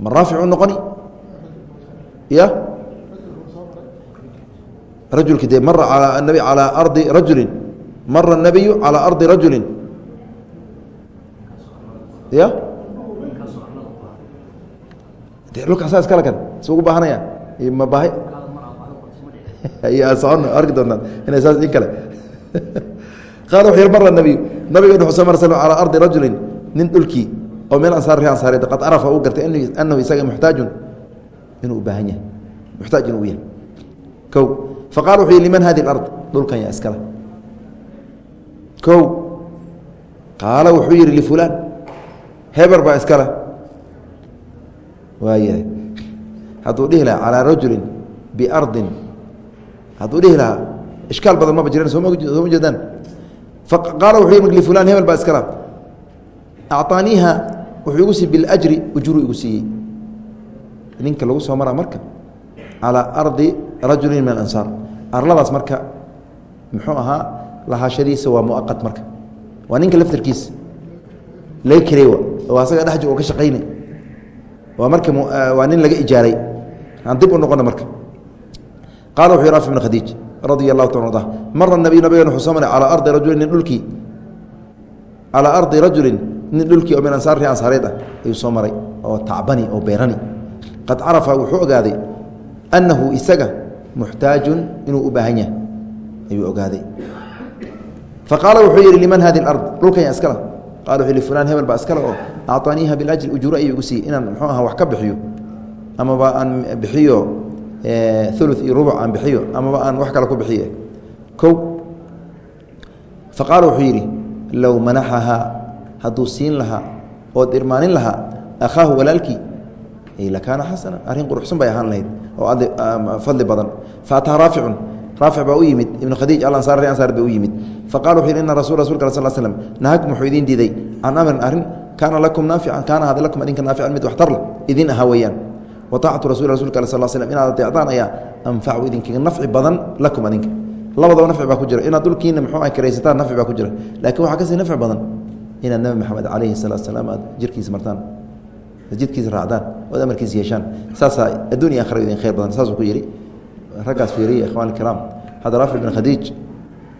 Ma raafic u noqoni? Ya rajulki dee mara a nabi calaa ardi rajulin. Mara nabiyu calaa ardi rajulin. Ya de dhulka asaa iskala kan isugu baahanaya ma baahay? Socon arki doontaan inay saas in kale. Qaala wuxuu yihi mara nabiyu nabiga wuxuu soo mara calaa ardi rajulin nin dhulkii oo meel ansaar ree ansaareed qad carafa uu gartay anahu isaga muxtaajun inuu u baahan yahay muxtaaj inuu yahay. Kow faqala wuxuu yihi liman hadi alard? Dhulkan yaa iskale kow qaala wuxuu yihi lifulaan heber baa iskale waayahay hadduu dhihi lahaa calaa rajulin biardin. Hadduu dhihi lahaa ishkaal badan maba jiraan sooma jeedaan qaala wuxuu yii lifulaan hebel baa iskala acطaaniiha wuxuu igu siiyey biاljri ujuru igu siiyey ninka lagu soo maraa marka calىa ardi rajuli min alansaar. Arladaas marka muxuu ahaa lahaashadiisa waa muaqad marka. Waa ninka laftarkiisa. Laga kerey waa asaga dhex jir oo ka shaqaynay waa marka waa nin laga ijaaray. Aan dib u noqona marka. Qaala wuxuu rafi bn khadiij radia allahu ta arda mara nabiy nabigan wuxuu soo maray calaa ardi rajulin dhulkii. Calaa ardi rajulin nin dhulkii oo min ansaari ansaareed ah ayuu soo maray oo tacbani oo beerani. Qad carafa wuxuu ogaaday annahu isaga muxtaajun inuu u baahan yahay ayuu ogaaday. Faqaala wuxuu yihi liman hadi ard dhulkan yaa iskala? Qala wuxuu yihi fulaan hebel baa iskale oo acطaaniiha biاlajri ujuuro ayuu igu siiyey. Inaan muxuu aha wax ka bixiyo amaba aan bixiyo ulu iyo rubuc aan bixiyo amaba aan wax kale ku bixiye? Kow yidhi low manaxahaa hadduu siin lahaa ood irmaanin lahaa akhaahu walaalkii lakaana xasana arrin quruxsan bay ahaan lahayd oo fadli badan. Faataa raaficun raafic baa u yimid ibnu khadiij alansaar ansaar ba u yimid. Faqala wuxu yhi ina rasul rasulka sal slm nahakum wuxuu idiin diiday can amrin arrin kaana lakum naafican kaana hada lakum adinka naafican mid waxtar lah idin ahaa weeyaan. Waطaacatu rasul rasulka al sal slm inaad adeecdaan ayaa anfacu idinkaga nafci badan lakum adinka. Labadaba nafci baa ku jira. Inaad dhulkiina muxuu ah karaysataan nafci baa ku jira. Laakiin waxaa ka sii nafci badan inaad nebi maxamed calayhi salaatu salaam aad jirkiisa martaan jidkiisa raacdaan ood amarkiisa yeeshaan. Saasaa adduun iyo akhra idin khayr badan saasuu ku yidhi raggaas fiiriya ikhwan ikiraam hadda raafic bin khadiij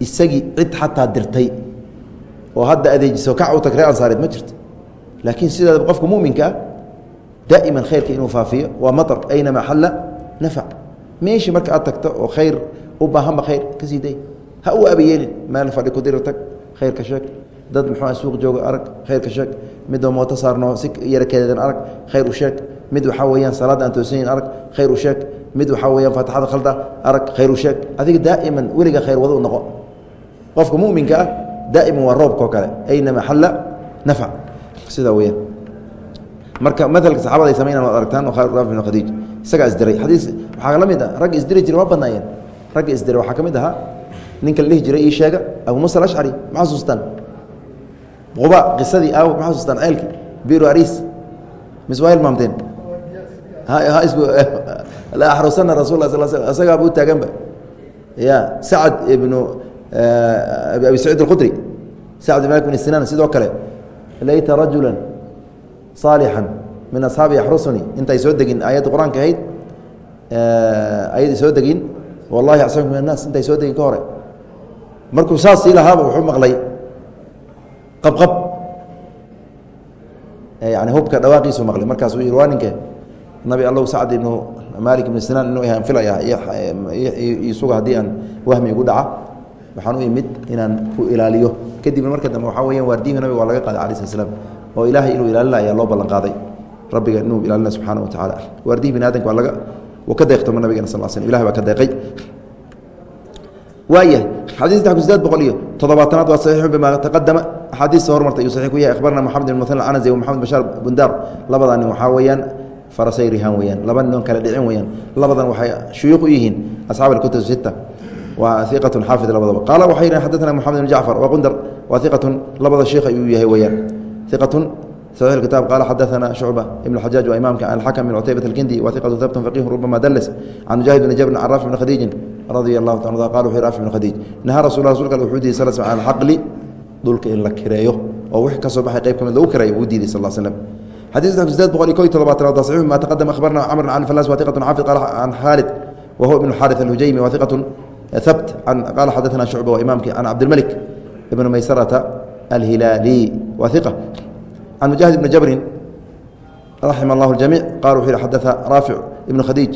isagii cid xataa dirtay oo hadda adeejiso kac u tagree ansaareed ma jirto. Laakiin sideedaba qofka muminka ah daa'iman khayrka inuu faafiyo waa maطar aynamaa xalla nafac meeshii marka aad tagto oo khayr u baahanba khayr ka sii day. Ha u abayeelin meel fadhi ku diri tag khayrka sheeg dad muxuu suuq jooga arag khayrka sheeg. Midoo mooto saarno si yarakeedan arag khayr u sheeg. Mid waxaa weyaan salaadda aan toosanyin arag khayr u sheeg. Mid waxaa weyaan faatixada khalda arag khayr u sheeg. Adiga daa'iman weliga khayr wada noqo. Qofka muminka ah daa'iman waa roobka oo kale. Aynama xalla nafac sidaa weyaan marka maalka saxabada ay samaynan waad aragtaan raafi bin khadiij. Isagaa isdiray xadiis waxaa la mid ah ragga isdiri jira waa badnaayeen. Ragga isdiray waxaa ka ahaa ninka la jiray ii sheega abu muusa alashcari ma xasuustaan quba qisadii aawod ma xusuustaan ceelki? Biru ariis. Miswal maamteen la axrusana rasul la sal isagaa buu taaganba ya sacad ibnu eh, abi saciid alqudri sacad malik bin sinaan sidoo kale. Layta rajula صaalixan min asxaabi yaxrusuni. Inta soo degin aayadda qur'aanka ahayd eh, ayad soo degin wallahi axsanku min annaas inta soo degin ka hore. Markuu saas sii lahaaba wuxuu maqlay qabqab. Yani hubka dhawaaqiisu maqlay markaasuu yihi waa ninke nabi allow sacd ibnu malik ibnu sinaan inuu yahay filaya isuga haddii aan wahmi igu dhaca waxaan u imid inaan ku ilaaliyo. Kadibna marka dambe waxaa weya waardiyihi nabiga waa laga qaaday alai slat slam oo ilaahay inuu ilaalina ayaa loo ballan qaaday. Rabbiga inuu ilaalina subxaana wa tacala waardihi bini aadamka waa laga ka deeqtoma nabigena sal sl ilahay baa ka deeqay. Waaya xadii saddex kun sideed boqol iyo toddobaatanaad waa saxiixu bima taqadama axaadiista hormartay ayuu saxiix ku yahay akhbarna moxamed ibn muhan anazi wa moxamed bashaar bundaar labadaa nin waxaa weeyaan farasay rihaan weyaan laba nin oo kale dhicin weyaan labadan waxay shuyuuq u yihiin asxaab alkutub sita waa iqatun xaafid labadaba qaala waxay yihaen xaddatana moxamed ibn jacfar waa qundar waa iqatun labada sheikh ayuu yahay weyaan iqatun صحيح الكتاب قال حدثنا شعبة بن الحجاج وإمامك عن الحكم بن عتيبة الكندي وثقة ثبت فقيه ربما دلس عن مجاهد بن جبر عن رافع بن خديج رضي الله تعالى عنه قال وحي رافع بن خديج نهى رسول الله رسولك الوحودي صلى الله عليه وسلم عن الحقل دولك إن لك كريو أو وحي كسر بحي قيب كمن ذو كريو ودي صلى الله عليه وسلم حديث ابن زياد بقول كوي طلبات رضا صحيح ما تقدم أخبرنا عمر عن فلاس وثقة حافظ قال عن خالد وهو ابن الحارث الهجيمي وثقة ثبت عن قال حدثنا شعبة وإمامك عن عبد الملك ابن ميسرة الهلالي وثقة عن مجاهد بن جبر raxima allahu jamiic qala wuxuu yihi xadaa raafic ibnu khadiij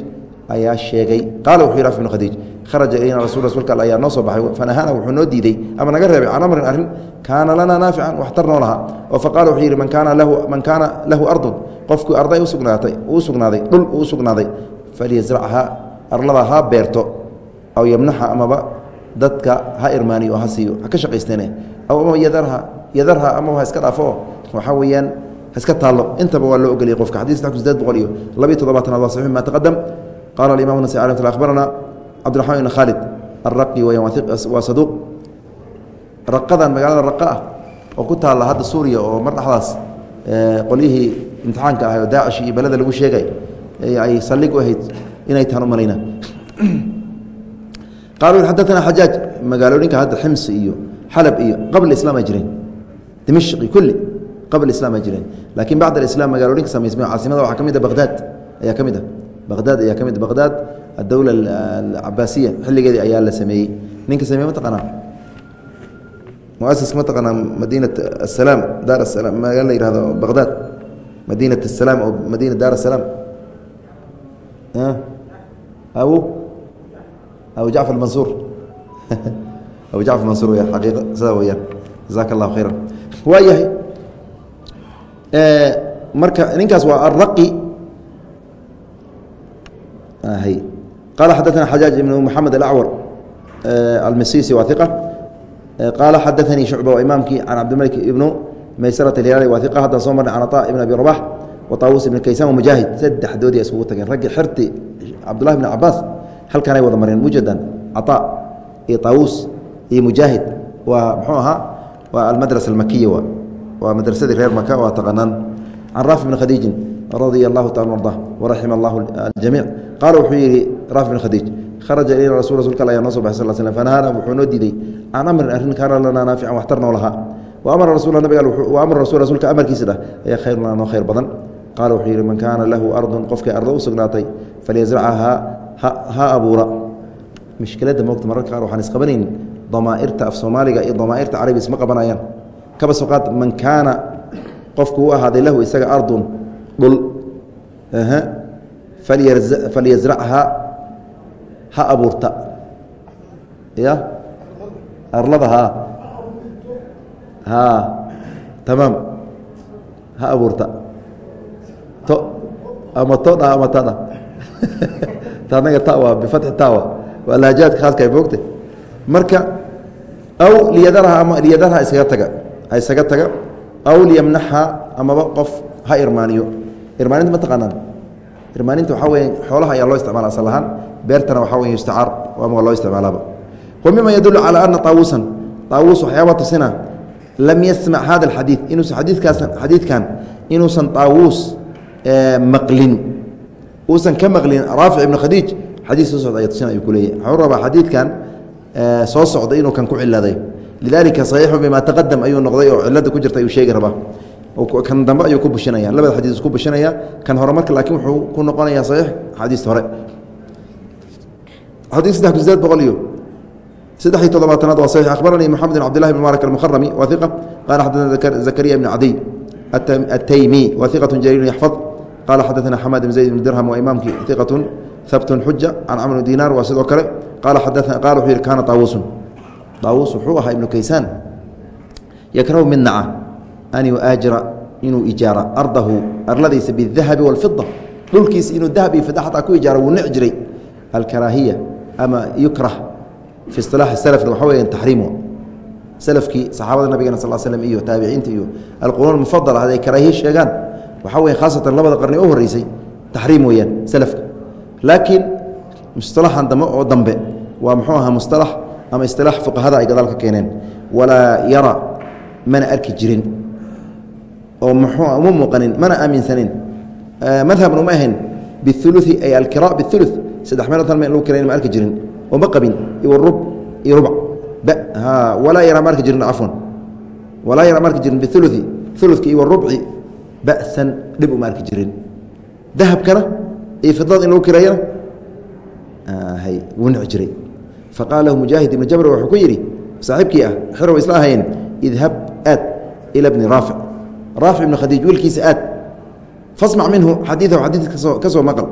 ayaa sheegay qaala wuxuu yih raafic ibnu khadiij kharaja ilayna rasul rasulka al ayaa noo soo baxay. Fanahana wuxuu noo diiday ama naga reebay can amrin arrin kaana lana naafican waxtar noo lahaa. Oo faqala wuxuu yidhi man kaana lahu ardun. Qofkii arday uu sugnaaday dhul uu sugnaaday. Falyasrachaa arlada ha beerto aw yamnaxa amaba dadka ha irmaaniyo ha siiyo ha ka shaqaysteene. Aw yadarha amaba ha iska dhaafo. Waxaa weeyaan iska taallo. Intaba waa loo ogoliyay qofka. Xadis saddex sideed boqol iyo labiyo toddobaatanaad waa saxiix ma taqadam qala alimam nasai alih tala cabdiraxmaan ibn khaalid alraqi weyaan waa saduuq raqadan magaalada raqa ah oo ku taalla hadda suuriya oo mar dhexdaas qolyihii imtixaanka ah oo daacish iyo beleda lagu sheegay ay saldhig u ahayd inay tahan u malayna qalu xadaana xajaaj magaalooyinka hadda xims iyo xalab iyo qabl islaam ay jireen. Dimashqi kulli qabl islaam ay jireen. Laakiin bacd alislam magaalooyinka samaysmay caasimada a baqdaad ayaa ka mid a baqdaad ayaa ka mid baqdaad adowla alcabaasiya xilligeedii ayaa la sameeyey ninka sameeye mataqaanaa muasaska mataqaanaa madiinat asalaam daar asalaam magaalo la yihahdo baqdaad madiinat asalaam oo madiina daar asalaam abu abu jacfar mansuur abu jacfar mansuur w aqiiqa sidaa weyaan jazaaka allahu khayra waa marka ninkaas waa araqi qala xadaana xajaaj ibn maxamed alacwar almasisi waa iqa qaala xadaanii shucba waa imaamkii can cabdimalik ibnu maysarat alhilaali waa iqa haddaan soo marnay can ataa ibn abi rabax wa taawuus ibn kaysaan wamajaahid saddexdoodii iskugu tageen raggii xirti cabdullahi bn cabaas halkaanay wada mareen mujadan cataa iyo taawuus iyo mujaahid waa muxuu ahaa waa almadrasa almakiya waa waa madrasadii reer maka waa taqanaan can raafi bn khadiijin radia allahu taala arda waraxima allahu aljamiic qaala wuxuu yidhi raafi bn khadiij kharaja ilayna rasul rasulka al ayaa noo so baxay sal slm fanahana wuxuu noo diiday can amrin arrin kaana lanaa naafican waxtar noo lahaa. Wa amara rasul rasuulka amarkiisa dhah ayaa khayr lanaa noo khayr badan. Qaala wuxuu yidhi man kaana lahu ardun qofkii ardo u sugnaatay falyasracahaa ha abuura. Mushkiladda moogta mararka qaar waxaan isqabanaynin damaa'irta af soomaaliga iyo damaa'irta carabi isma qabanayaan. Kaba soo qaad man kaana qofku dhul falyasrachaa ha abuurta. Ya arlada haa haa tamaam ha abuurta. To ama todha ama tada tanaga tawa bifatxi tawa waa lahajaadka khaaska moogta marka aw liyadarha ama liyadarha isaga taga ha isaga taga aw liyamnaxa amaba qof ha irmaaniyo. Irmaaninta ma taqaanaan. Irmaaninta waxaa weya xoolaha ayaa loo isticmaala asal ahaan beertana waxaa wey isticaar ama loo isticmaalaaba. Wa mima calaa ana taawuusan taawuus waxyaaba tusina lam yasmac hada alxadiid inuusan xadiidkaas xadiidkan inuusan taawuus maqlin. Uusan ka maqlin raafic ibnu khadiij xadiis soo socda aya tusina ayuu ku leeyahy waxuu rabaa xadiidkan soo socday inuu kan ku cilaaday lidalika saxiixu bima taqadam ayuu noqday oo cilada ku jirta ayuu sheegi rabaa kan dambe ayuu ku bushinaya. Labada xadiis ku bushinaya. Kan hore marka laakiin wuxuu ku noqonaya saxiix xadiista hore. Xadiis saddex kun sideed boqol iyo saddex iyo toddobaatanaad waa saxiix. Akhbaranii moxamed bin cabdillahi bn mubarak almukharami wa iqa qaala xadaثana zakariya bn cadiy ataymi wa iqatu jaliilun yaxfad. Qaala xadaثana xamaad bn zayd bn dirham waa imaamkii iqatun habtun xuja can camr bn dinaar waa sidoo kale. Qaala xadaana qaala wuxuu yihi kaana taawusun. Taawus wuxuu ahaa ibnu kaysaan. Yakrahu mid naca an yuaajira inuu ijaara ardahu arladiisa bidahabi wاlfida dhulkiisa inuu dahab iyo fida xataa ku ijaaro wuu nici jiray alkaraahiya ama yukrah fi isilaaxi salafna waxa weya taxriimu salafkii saxaabada nabigena sal slm iyo taabiciinta iyo alquruun mufadala haday karaahiye sheegaan waxaa weya khaasatan labada qarni u horeysay taxriim weeyaan salafka laakiin musطalaxan dambe oo dambe waa muxuu ahaa musطalax ama isilaax fuqahada ay gadaal ka keeneen walaa yara mana arki jirin oo mxuu uma muuqanin mana aaminsanin. Madhabna uma ahayn. Biuluثi ay alkira biulu saddex meelood hal meel lagu kirayn ma arki jirin. Oo ma qabin iyo rub iyo rubc walaa yara ma arki jirin cafwan walaa yara ma arki jirin biuluثi ulukii iyo rubci ba'san dhib uma arki jirin. Dahabkana iyo fidada in lagu kireeyana wuu nici jiray. Faqaala lahu mujaahid ibnu jabr wuxuu ku yidhi saaxiibkii ah xerow isla ahayn idhab aad ila bni raafic raafic ibnu khadiij wiilkiisa aad. Fasmac minhu xadiidahu xadiid ka soo ka soo maqal.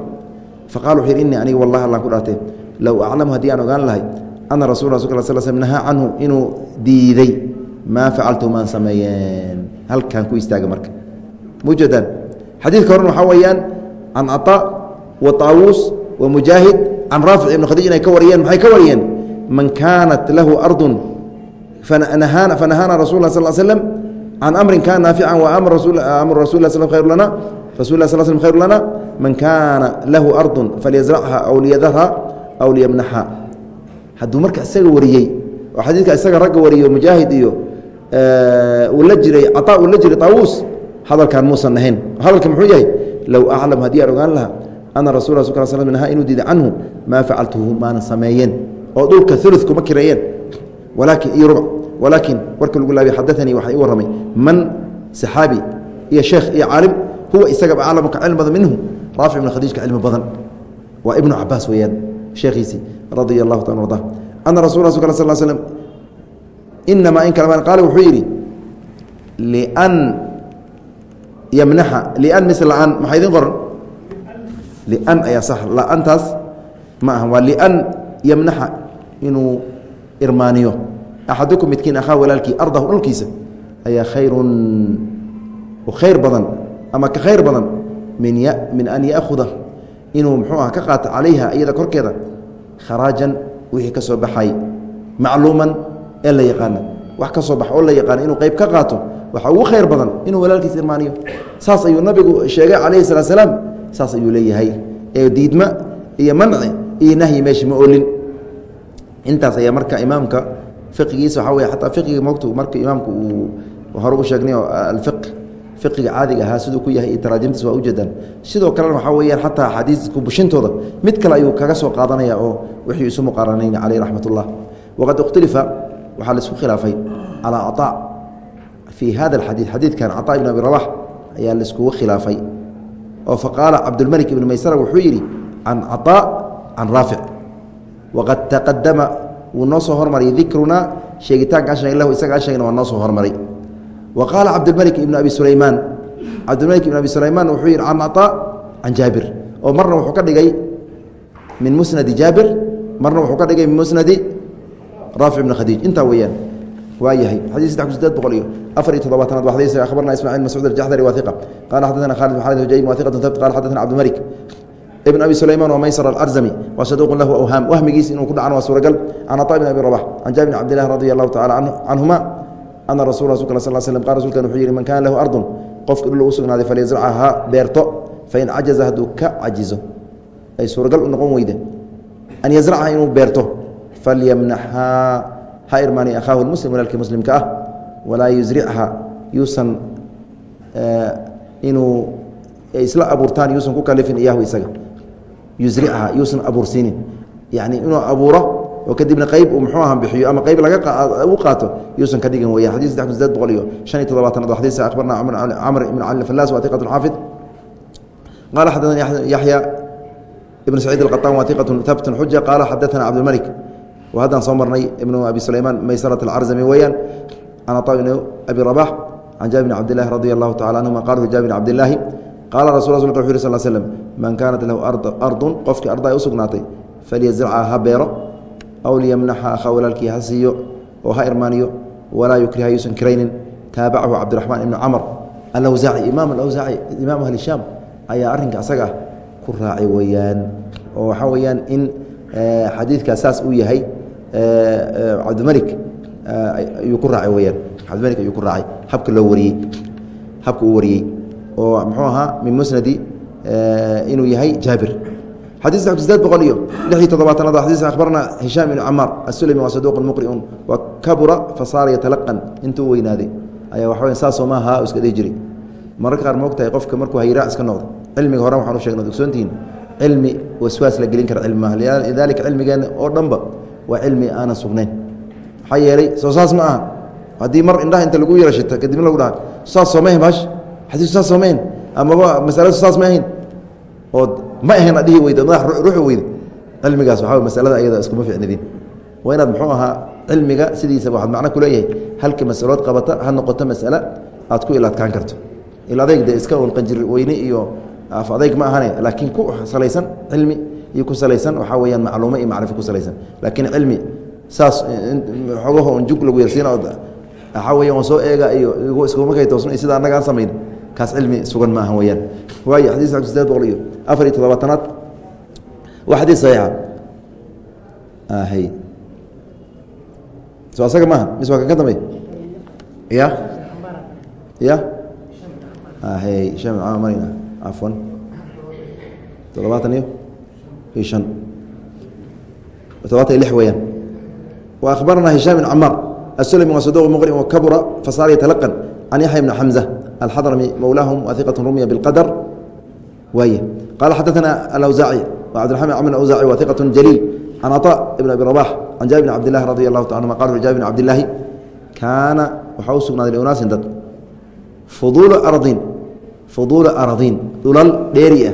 Faqala wuxuu yidhi innii aniga wallahi allan ku dhaartay. Low aclamu haddii aan ogaan lahay ana rasul rasulka sl slm nahaa canhu inuu diiday maa facaltu maan sameeyeen. Halkaan ku istaaga marka. Mujadan. Xadiidka horen waxaa weeyaan can caطaa wa طaawuus wa mujaahid can raafic ibn khadiij inay ka wariyeen maxay ka wariyeen? Man kaanat lahu ardu fanahaana rasul sal slm can amrin kana naafica waamr rasul sl khayr lana rasul lah sl slm khayr lana man kaana lahu ardu falyazrcha aw liyadarha aw liyamnaxa hadduu marka isaga wariyey oo xadiidka isaga ragga wariyo mujaahid iyo uu la jiray caطaa uu la jiray taawuus hadalkan muusan ahayn hadalka muxuu yahay low aclam haddii aan ogaan lahaa ana rasul s sl nahaa inuu diiday canhu maa facaltuhu maanan sameeyeen oo dhulka ulu kuma kireeyeen walaakin iyo rubc walaakin warka lagu laabay xadaanii waxaa ii warramay man saxaabi iyo sheekh iyo caalim huwa isagaba aclamu ka cilmi badan minhu raafic ibn khadiij ka cilmi badan. Waa ibnu cabaas weeyaan sheekhiisii radia allahu ta arda ana rasul s sl slm inamaa in kal qaal wuxuu yidhi lian yamnaxa lian mise laan maxaa idin qoran? Lian ayaa sax la-antaas ma aha waa lian yamnaxa inuu irmaaniyo axadukum midkiin akhaa walaalkii ardahu dhulkiisa ayaa khayrun khayr badan ama ka khayr badan min an yaahuda inuu muxuu ah ka qaato calayha iyada korkeeda kharaajan wixii ka soo baxay macluuman ee la yaqaana wax ka soo bax oo la yaqaana inuu qayb ka qaato waxaa ugu khayr badan inuu walaalkiis irmaaniyo saas ayuu nabigu sheegay calayhi salaa slaam saas ayuu leeyahay ee diidma iyo manci iyo nahyi meesha ma olin intaas ayaa marka imaamka fiqigiisa waxaa wey ataa fiqiga mogtu marka imaamku uu hore u sheegnay oo alfiq fiqiga caadiga ahaa siduu ku yahay iyo taraajimtiis waa ujeedaan sidoo kalena waxaa weyaan xataa axaadiisku bushintooda mid kale ayuu kaga soo qaadanaya oo wixii isu muqaaranayna caleyh raxmat ullah waqad ikhtalifa waxaa laisku khilaafay calaa caطaa fii hada alxadiid xadiidkan caطaa ibn abi rabax ayaa laiskugu khilaafay oo faqaala cabdulmalik ibn maysara wuxuu yidhi can caطaa can raafic waqad taqadama wuu noo soo hormaray dikrunaa sheegitaanka an lahu isaga sheegna waa noo soo hormaray. Wa qaala cabdilmalik ibnu abi sulaymaan cabdilmalik ibn abi sulaymaan wuxuu yidhi can aطaa can jaabir. Oo marna wuxuu ka dhigay min musnadi jaabir marna wuxuu ka dhigay min musnadi raafic ibn khadiij. Intaa weeyaan waayahay xadii saddex kun sideed boqol iyo afar iyo toddobaatanaad waxdaysa akhbarna ismaaciil mascuud aljaxdari waaiqa qala xaddaana khalid bn xalid hujayb waaiqatun habt qala cabdilmalik ibn abi wa maysar alarzami. Wa saduuqun lahu awhaam wahmigiis inuu ku dhacan waa suuragal can caطaa bn abi rabax can jaabir bn cabdillahi radi allahu tacala canhuma ana rasul rasulka sal slm qal rasulkan wuxuu yihi man kana lahu ardun qofka dhul u sugnaaday falyazracha beerto fain cajaza hadduu ka cajizo ay suuragal u noqon weyde. An yazracha inuu beerto falyamnaxhaa ha irmaani akhaahu muslim walaalkii muslimka ah. Walaa yusricha yuusan inuu isla abuurtaan yuusan ku kalifin iyahu isaga yusricha yuusan abuursiinin. Yani inuu abuuro oo kadibna qeyb uu mxuu bixiyo ama qeyb lagu qaato yuusan ka dhigin weya xadii saddex kun sideed boqol iyo shan iyo toddobaatanaad waa xadiisa akhbarna camr ibn cali falas wa tiqat xaafid. Qaala xadaana yaxya ibn saciid alqataan waa tiqatun habtun xuja qaala xadaana cabdilmalik wa haddaan soo marnay ibnu abi sulaymaan maysarat alcarzami weeyaan an ataa ibn abi rabax can jaabir bn cabdillahi radi allahu tacala anhuma qala jaabir bn cabdillaahi qaala rasul rasulka wuxu yiri sal slm man kaanat lahu ardun qofkii arda ay u sugnaatay falyazrcha ha beero aw liyamnaxa akhaa walaalkii ha siiyo oo ha irmaaniyo walaa yukriha yuusan kiraynin taabacahu cabdiraxmaan ibnu camr alawsaaci imaam alawsaaci imaam ahli shaam ayaa arrinka asaga ku raacay weeyaan oo waxaa weeyaan in xadiidkaas saas uu yahay cabdimalik ayuu ku raacay weyaan cabdimalik ayuu ku raacay habka loo wariyey habka uu wariyey oo muxuu ahaa min musnadi inuu yahay jaabir. Xadis sideed boqol iyo lix iyo toddobaatanaad xadiis akhbarna hishaam ibnu camaar asulami waa saduuqun muqriun wa kabura fasaara yatalaqan intuu weynaaday. Ayaa waxa weya saasoo maaha iska dhihi jiray. Mararka qaar moogtahay qofka markuu hayraa iska noqdo. Cilmiga hore waxaan u sheegna ogsoontihiin cilmi waswaas la gelin kara cilmi maaha lidaalika cilmigeenna oo dhanba waa cilmi aanan sugnayn. Maxaa yeelay soo saas ma aha haddii mar indhaha inta lagu yara shita kadibna lagu dhaha saas soomahin bash xadiisku saas soomahin amaba masaladu saas ma ahayn oo ma ahayn adhihi weyda madax ruuxi weyda cilmigaas waxaa masalada ayada iskuma ficnidin waa inaad muxuu ahaa cilmiga sidiisa waxaad macno ku leeyahay halka masalood qabata ha noqoto masale aad ku ilaadkaan karto. Il adeyg de iska un qanjir weyne iyo af adeyg ma ahane laakiin ku salaysan cilmi iyo ku salaysan waxaa weyaan macluumo iyo macrifo ku salaysan. Laakiin cilmi saas xoogaho un jug lagu yarsiina waxaa weya on soo eega iyo iskumarkay toosna sida annaga aan kaas cilmi sugan ma aha weyaan waayo xadiis sadeed boqol iyo afar iyo todobaatanaad waa xadiis saxiixa. Hay so asaga maaha? Mise waa kan ka dambey ya ya hay shan marina cafwan toddobaatan iyo iyo shan. Toddobaatan iyo lix weyaan wa akhbarana hishaam bin camaar asulami waa sadq muqri wa kabura fasaara yatalaqan can yaxya bn xamza الحضرمي مولاهم وثقة رمي بالقدر وايه قال حدثنا الأوزاعي وعبد الرحمن عمر الأوزاعي وثقة جليل عن عطاء بن أبي رباح عن جابر بن عبد الله رضي الله تعالى عنه قال جابر بن عبد الله كان وحوسنا لأناس دد فضول أرضين فضول أرضين دولال ديرية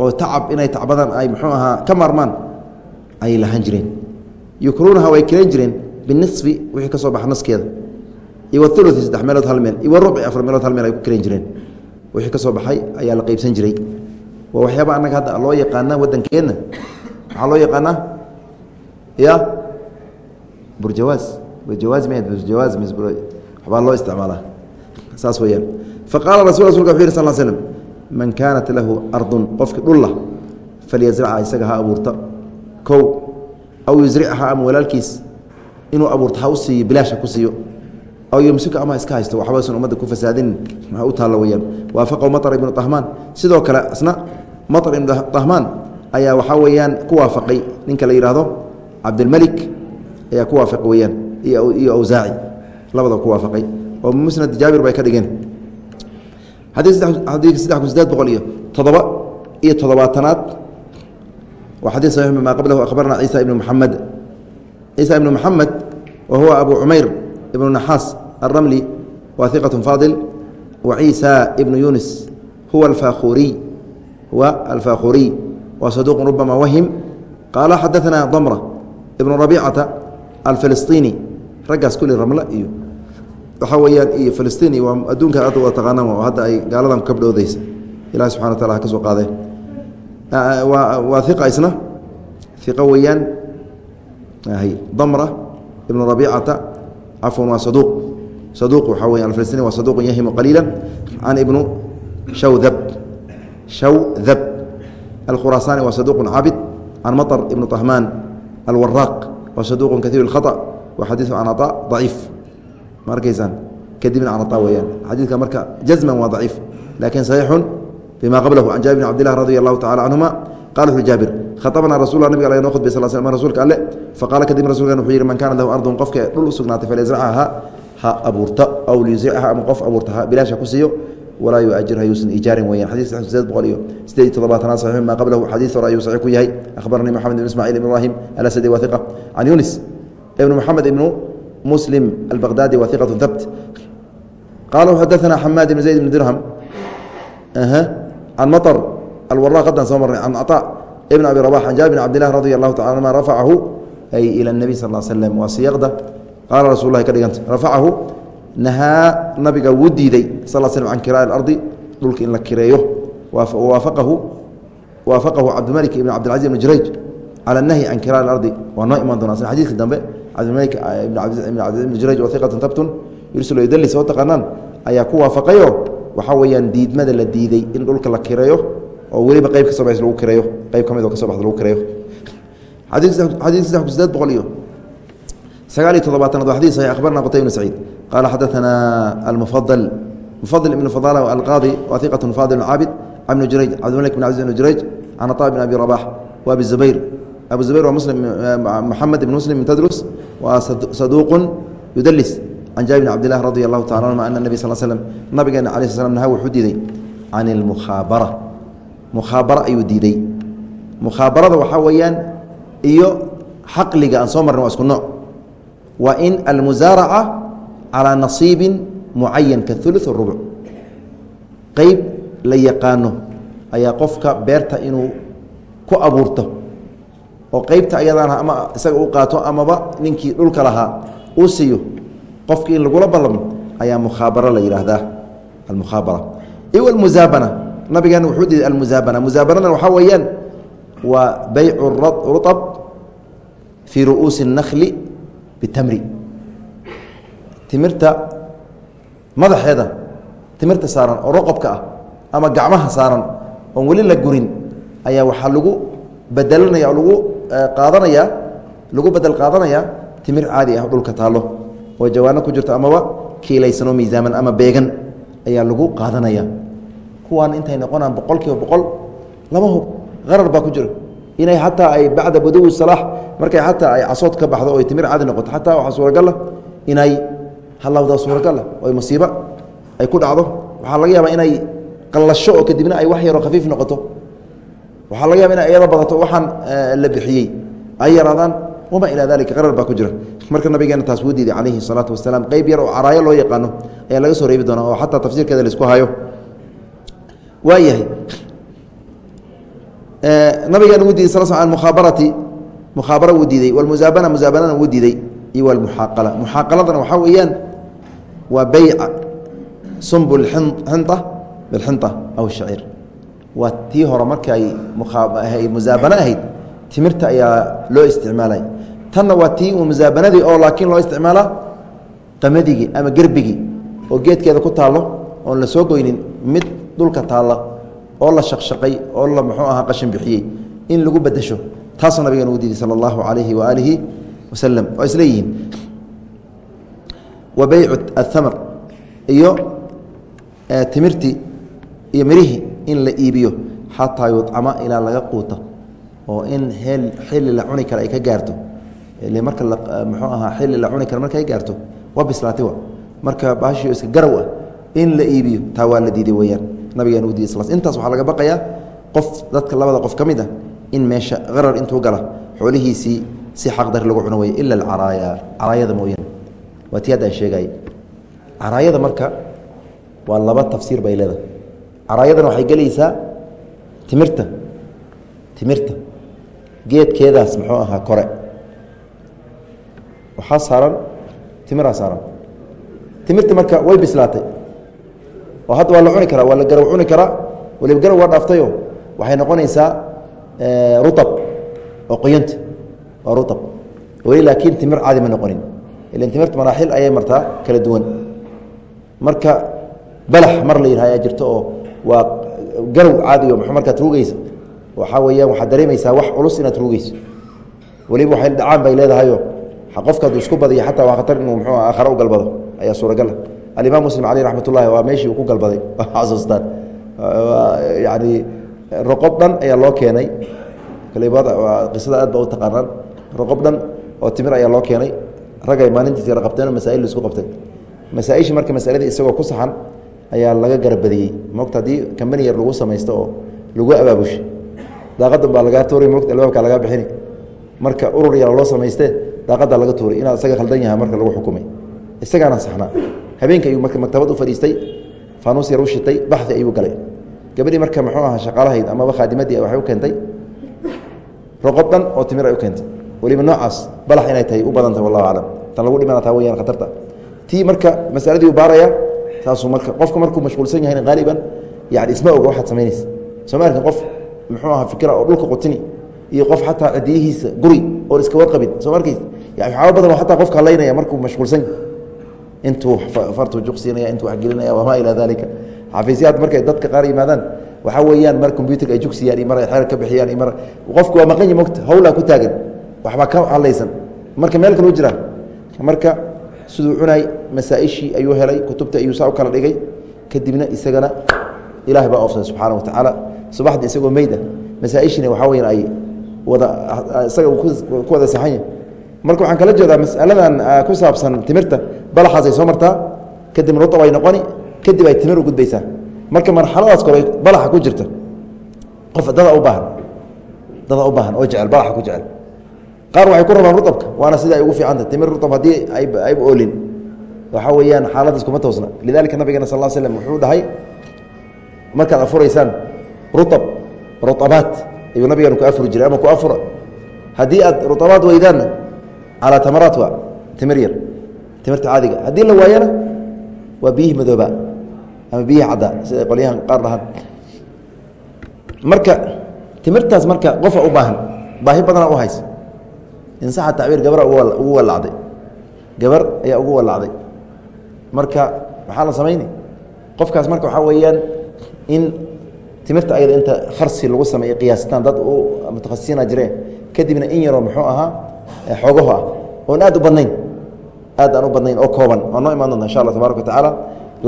oo tacab inay tacbadaan ay muxuu ahaa ka maarmaan ayay lahaan jireen yukruunaha way kirayn jireen binisfi wixii ka soo baxa naskeeda wauluثi saddex meelood hal meel iyo warubci afar meelood hal meel ay ku kirayn jireen. Wixii ka baxay ayaa la qeybsan jiray. Waa waxyaaba annaga hadda loo yaqaana waddankeenna maxaa loo yaqaanaa ya burjawaaz. Burjawaaz m burjawaaz waxbaa loo isticmaalaa. Saas weyaan faqaala rasul rasulka wuxu yih sal slm man kaanat lahu ardun qofki dhulla falyasracha isaga ha abuurta kow aw yusricha ama walaalkiis inuu abuurto ha u siiyo bilaasha ku siiyo aw yumsika ama iska haysto waxbasan ummadda ku fasaadin ha u taallo weyaan waafaqahu maطr ibnu طahmaan sidoo kale isna maطr ibnu طahmaan ayaa waxaa weeyaan ku waafaqay ninka la yidhaahdo cabdilmelik ayaa ku waafaqay weyaan iyo awsaaci labada ku waafaqay oo musnad jaabir bay ka dhigeen xadiidka saddex kun sideed boqol iyo toddoba iyo toddobaatanaad waa xadii saxiix ma qablahu akhbarana ciisa ibnu muxamed ciisa ibnu muxamed wa huwa abu cumayr ibnu naxaas alramli wa iqat faadil wa ciisa ibnu yunis huwa alfakhuriy huwa alfakhuriy wa saduuq rubama wahim. Qaala xadaثana damra ibnu rabicata alfilistiini raggaas kulli ramle iyo waxaa weyaan iyo filistiin iyo waa adduunka aad wada taqaanaan oo hadda ay gaaladan ku kabdhoodeysa ilahi subxana wa tala ha ka soo qaadeen waa iqa isna iqa weeyaan damra ibnu rabicata cafwan waa saduuq saduuq waxaa weya alfilistiin waa saduuq yahimu qaliila can ibnu shawdab shawdab alkhuraasaani waa saduuq cabid can maطr ibnu طahmaan alwaraaq waa saduuq kaiir اkhaطأ wa xadiiثu can caطaa ضaciif ma arkaysaan kadibna canaa weyaan xadiidka marka jazman waa daciif lakin saxiixun bima qablahu can jaabir bn cabd lah radi allahu tacala canhuma qala wuxuu jaabir khaabnaa rasulula nabig al no khudbay sal slm rasuulka alle faqaala kadib rasulkan wuxuu yihi man kaana lahu ardun qofka dhul u sugnaatay falyasracaha ha abuurta aw liyuziicha ama qof abuurta ha bilaasha ku siiyo walaa yuajir hayuusan ijaarin weyaan xadii sideed boqol iyo sideed iyo todobaatanaad saxix maa qablahu xadiis hore ayuu ku yahay akhbaranii moxamed ibn ismaaciil ibn ibraahim alasadi wathiqa can yunis ibnu moxamed ibnu muslim albaqdaadi wathiqatu thabt qaala xadaanaa xamaad ibn zayd ibn dirham can maطr مطر الوراق قد سمر عن عطاء ابن أبي رباح عن جابر بن عبد الله رضي الله تعالى عنه رفعه أي إلى النبي صلى الله عليه وسلم وسيقده قال رسول الله كذلك رفعه نهى نبي ودي دي صلى الله عليه وسلم عن كراء الأرض دولك إن لكريه ووافقه وافقه عبد الملك بن عبد العزيز بن جريج على النهي عن كراء الأرض ونائما دون أصل حديث الدنبي cabdimalik ibn cabdibn jurayj wa iqatun tabtun yursul yudlis oo taqaanaan ayaa ku waafaqayo waxaa weeyaan diidmada la diiday in dhulka la kireeyo oo weliba qeyb ka soo baxs lagu kireeyo qeyb ka mid oo ka so baxda lagu kireeyo xadiid saddex kun sideed boqol iyo sagaal iyo toddobaatanaad waa xadid saxiix akhbarna qutay ibn saciid qaala xadaثana almufadal mufadل ibn fadal alqaadi wa iqatun fadil caabid can ibn jurayj cabdimalik bn cabdi ibn jurayj can aطa bn abi rabax wa abi zubayr abu zubayr waa muslim moxamed ibn muslim min tadrus waa saduuqu yudlis can jaabir bn cabd lah radi allahu taala anhuma ana nebi sal slm nabigeena ala sl slam naha wuxuu diiday can ilmukhaabara mukhaabara ayuu diiday. Mukhaabarada waxaa weeyaan iyo xaqliga aan soo marna waa isku nooc. Waa in almusaaraca calaa nasiibin mucayan kaulu rubuc qeyb la yaqaano ayaa qofka beerta inuu ku abuurto oo qeybta ayadaana ama isaga u qaato amaba ninkii dhulka lahaa uu siiyo qofkii in lagula ballamo ayaa mukhaabaro la yidhaahdaa almukhaabara. Iw nabigeena wuxuu diiday almuzaabana. Muzaabanadana waxaa weeyaan waa baycu ruab fii ru'uusi اnakli bitamri. Timirta madaxeeda timirta saaran oo roqobka ah ama gacmaha saaran oon weli la gurin ayaa waxaa lagu bedelanaya oo lagu eh, qaadanayaa lagu bedel qaadanayaa timir caadi ah dhulka taallo. Oo jawaano ku jirto amaba kiilaysanoo miisaaman ama beegan ayaa lagu qaadanaya kuwaan intay noqonaan boqol kiiba boqol lama hub qarar baa ku jira. Inay xataa ay bacda buduwi salaax markay xataa ay casood ka baxdo o timir caadi noqoto xataa waxaa suuragala inay halawda suuragala oo masiibo ay ku dhacdo. Waxaa laga yaabaa inay qallasho oo kadibna ay wax yaroo khafiif noqoto. Waxaa laga yaaba inay iyada badato waxaan la bixiyey. Ay yaraadaan wamaa ilaa dalika qarar baa ku jira. Marka nabigeena taas wuu diiday calayhi salaatu wasalaam. Qeyb yar oo caraayo loo yaqaano ayaa laga soo reebi doonaa oo xataa tafsiirkeeda la isku hayo waayahay nabigeena wuu diiday sal sl mukhaabarati mukhaabara wuu diiday walmusaabana musaabanana wuu diiday iyo walmuxaaqala muxaaqaladana waxaa weeyaan waa beyca sumbul xinta bilxinta aw shaciir. Waa tii hore marka ay musaabano ahayd timirta ayaa loo isticmaalay. Tanna waa tii musaabanadii oo laakiin loo isticmaalaa qamadigi ama gerbigii oo geedkeeda ku taallo oon la soo goynin mid dhulka taalla oo la shaqshaqay oo la muxuu ahaa qashin bixiyey in lagu bedesho taasoo nabigan uu diiday sala allahu calayhi waaalihi wasalam waa isleeyihiin wa beycu athamar iyo timirtii iyo mirihii in la iibiyo xataa yudcama ilaa laga quuto oo in xilli la cuni kara ay ka gaarto. Marka muxuu ahaa xilli la cuni kara marka ay gaarto. Waa bislaatiwa marka baashio iska garow ah in la iibiyo taa waa la diiday weyaan diiday sal intaas waxaa laga baqayaa qof dadka labada qof ka mid ah in meesha qarar intuu gala xoolihiisii si xaqdar lagu cuno wey ila alcaraaya. Caraayada mooyaane waa tii hadda aan sheegay. Caraayada marka waa laba tafsiir bay leedahay. Caraayadana waxay gelaysaa timirta timirta. Geedkeedaas muxuu ahaa kore. Waxaa saaran timiraa saaran. Timirta marka way bislaatay oo hadda waa la cuni karaa waa la garow cuni karaa waliba garow waa dhaaftayo waxay noqonaysaa ruab oo qoyanta waa ruab weli laakiin timir caadi ma noqonin. Ilan timirta maraaxil ayay martaa kala duwan. Marka balax mar la yidhaha ayaa jirto oo waa garow caadigo m markaad ruugeysa waxaa weeyaan waxaad dareemaysaa wax culus inaad ruugeyso weliba waxay dhacaan bay leedahayo qofka aduu isku badiya xataa waa khatar inuu mxuu aakhare u galbado. Ayaa suuragala alimaam muslim caleyh raxmat ullahi waa meeshii uu ku galbaday. Xasuustaan yani roqob dhan ayaa loo keenay. Qisada aad ba u taqaanaan. Roqob dhan oo timir ayaa loo keenay. Ragay maalintiis yara qabteen masaa'il la isku qabtay masaaisha marka masaladii isagoo ku saxan ayaa laga garabadiyey mogta haddii kambani yar lagu samaysto oo lagu abaabushay daaqadan baa lagaa tuuray mogta albaabka lagaa bixini. Marka urur yar loo samaystee daaqadaa laga tuuray inaad isaga khaldan yahay marka lagu xukumay. Isagaana saxnaa habeenka ayuu maktabad u fadhiistay faanuus yar u shitay baxdi ayuu galay. Gabadhii marka muxuu ahaa shaqaalahayd amaba khaadimadii waxay u keentay? Roqob oo timir ay u keentay. Weliba noocaas balax inay tahay u badantah wallahu aclam. Tan lagu dhimana taa weyaan khatarta. Tii marka masaladii u baaraya saasuu marka qofka markuu mashquulsan yahayna haaliban yani isma oga waxaad samaynaysa soo ma arkin qof muxuu ahaa fikra oo dhulka qutini iyo qof xataa cidiyihiisa guri oon iska warqabin soo ma arkays? Yani waxyaaba badan oo xataa qofka halaynaya markuu mashquulsan intuu fartuu juqsiinaya intuu waxgelinaya wamaa ilaa dalika xafiisyaad markay dadka qaar yimaadaan waxaa weeyaan mar combyuterka ay jugsiyaan iyo mar ay xeer ka bixiyaan iyo mar qofku waa maqan yi mogta hawlaa ku taagan waxbaa ka hadlaysan. Marka meel kale u jiraa marka siduu cunay masaaishii ayuu helay kutubta ayuu saa u kala dhigay kadibna isagana ilaah baa oofsaday subxaana wa tacaala. Subaxdii isagoo meyda masaaishina waxaa weyan ay wada isaga ku wada saxanya marka waxaan kala jeedaa masaladan ku saabsan timirta. Balaxaasay soo martaa kadib ruab ay noqoni kadib ay timir u gudbaysaa marka marxaladaas kore balaxa ku jirta qof dada u baahan. Dada u baahan oo jecel balaxa ku jecel. Qaar waxay ku rabaan ruabka waana sida ay ugu fiicanta timir ruab haddii ayba oolin. Waxaa weeyaan xaaladaas kuma toosna. Lidalika nabigana sal slm wuxuu dhahay markaad afuraysaan ruab ruabaat ayuu nabigeena ku afuri jiray ama ku afura. Haddii aad ruabaad weydaanna calaa tamaraat waa timir yar timirta caadiga haddii la waayana waa biyihii madooba ama biyihi caddaa sida qolyahan qaar dhahaan marka timirtaas marka qofa u baahan baahi badana u hays insaxa tacbiir gabara ugu walacday gabar ayaa ugu walacday marka maxaa la samayni qofkaas marka waxaa weeyaan in timirta ayada inta kharsi lagu sameeyo qiyaasitaan dad u mutakhasisiina jireen kadibna in yaroo muxuu ahaa xoogaho ah oon aad u badnayn aad aan u badnayn oo kooban waa noo imaan doonta insha allah tabarak wa tacaala